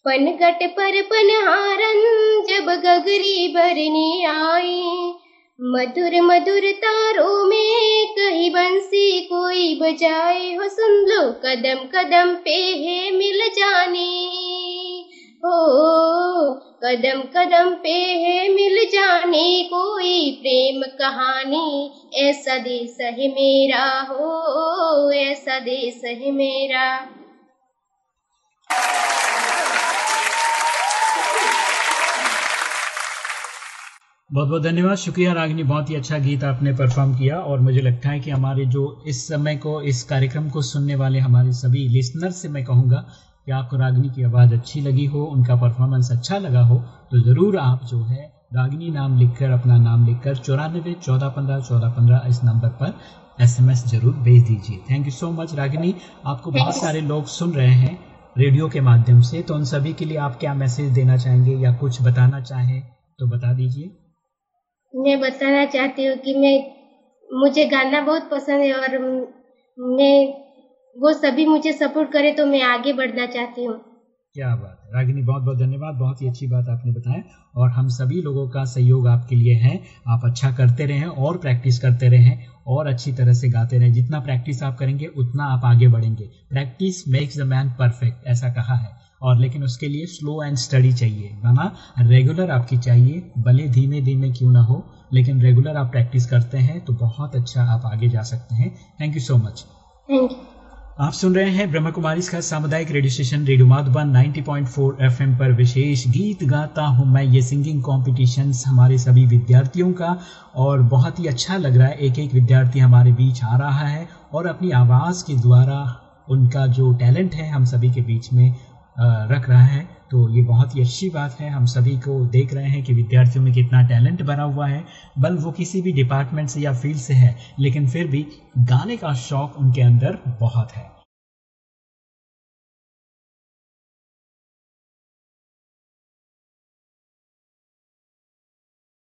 पनगट पर पनहारन जब गगरी भरनी आई मधुर मधुर तारों में कहीं बंसी कोई बजाए हो, सुन लो कदम कदम पे है मिल जाने। हो कदम कदम पे है मिल जाने कोई प्रेम कहानी। ऐसा देश है मेरा, हो, ऐसा देश है मेरा। बहुत बहुत धन्यवाद। शुक्रिया रागिनी बहुत ही अच्छा गीत आपने परफॉर्म किया और मुझे लगता है कि हमारे जो इस समय को इस कार्यक्रम को सुनने वाले हमारे सभी लिसनर से मैं कहूँगा कि आपको रागिनी की आवाज़ अच्छी लगी हो उनका परफॉर्मेंस अच्छा लगा हो तो ज़रूर आप जो है रागिनी नाम लिखकर अपना नाम लिखकर चौरानबे चौदह पंद्रह चौदह पंद्रह इस नंबर पर एसएमएस ज़रूर भेज दीजिए। Thank you so much Ragini. आपको बहुत सारे लोग सुन रहे हैं रेडियो के माध्यम से तो उन सभी के लिए आप क्या मैसेज देना चाहेंगे या कुछ बताना चाहें तो बता दीजिए। मैं बताना चाहती हूँ कि मैं, मुझे गाना बहुत पसंद है और मैं, वो सभी मुझे सपोर्ट करे तो मैं आगे बढ़ना चाहती हूँ। क्या बात रागिनी, बहुत बहुत धन्यवाद। बहुत ही अच्छी बात आपने बताया और हम सभी लोगों का सहयोग आपके लिए है। आप अच्छा करते रहें और प्रैक्टिस करते रहें और अच्छी तरह से गाते रहें। जितना प्रैक्टिस आप करेंगे, उतना आप आगे बढ़ेंगे। Practice makes the man perfect, ऐसा कहा है। और लेकिन उसके लिए स्लो एंड स्टडी चाहिए। माना रेगुलर आपकी चाहिए भले धीमे धीमे क्यों ना हो लेकिन रेगुलर आप प्रैक्टिस करते हैं तो बहुत अच्छा आप आगे जा सकते हैं। Thank you so much thank you आप सुन रहे हैं ब्रह्म कुमारी का सामुदायिक radio station radio Madhuban 90.4 FM पर विशेष गीत गाता हूँ मैं ये सिंगिंग कॉम्पिटिशन हमारे सभी विद्यार्थियों का और बहुत ही अच्छा लग रहा है एक एक विद्यार्थी हमारे बीच आ रहा है और अपनी आवाज़ के द्वारा उनका जो टैलेंट है हम सभी के बीच में रख रहा है तो ये बहुत ही अच्छी बात है। हम सभी को देख रहे हैं कि विद्यार्थियों में कितना टैलेंट भरा हुआ है। बल वो किसी भी डिपार्टमेंट से या फ़ील्ड से है, लेकिन फिर भी गाने का शौक उनके अंदर बहुत है।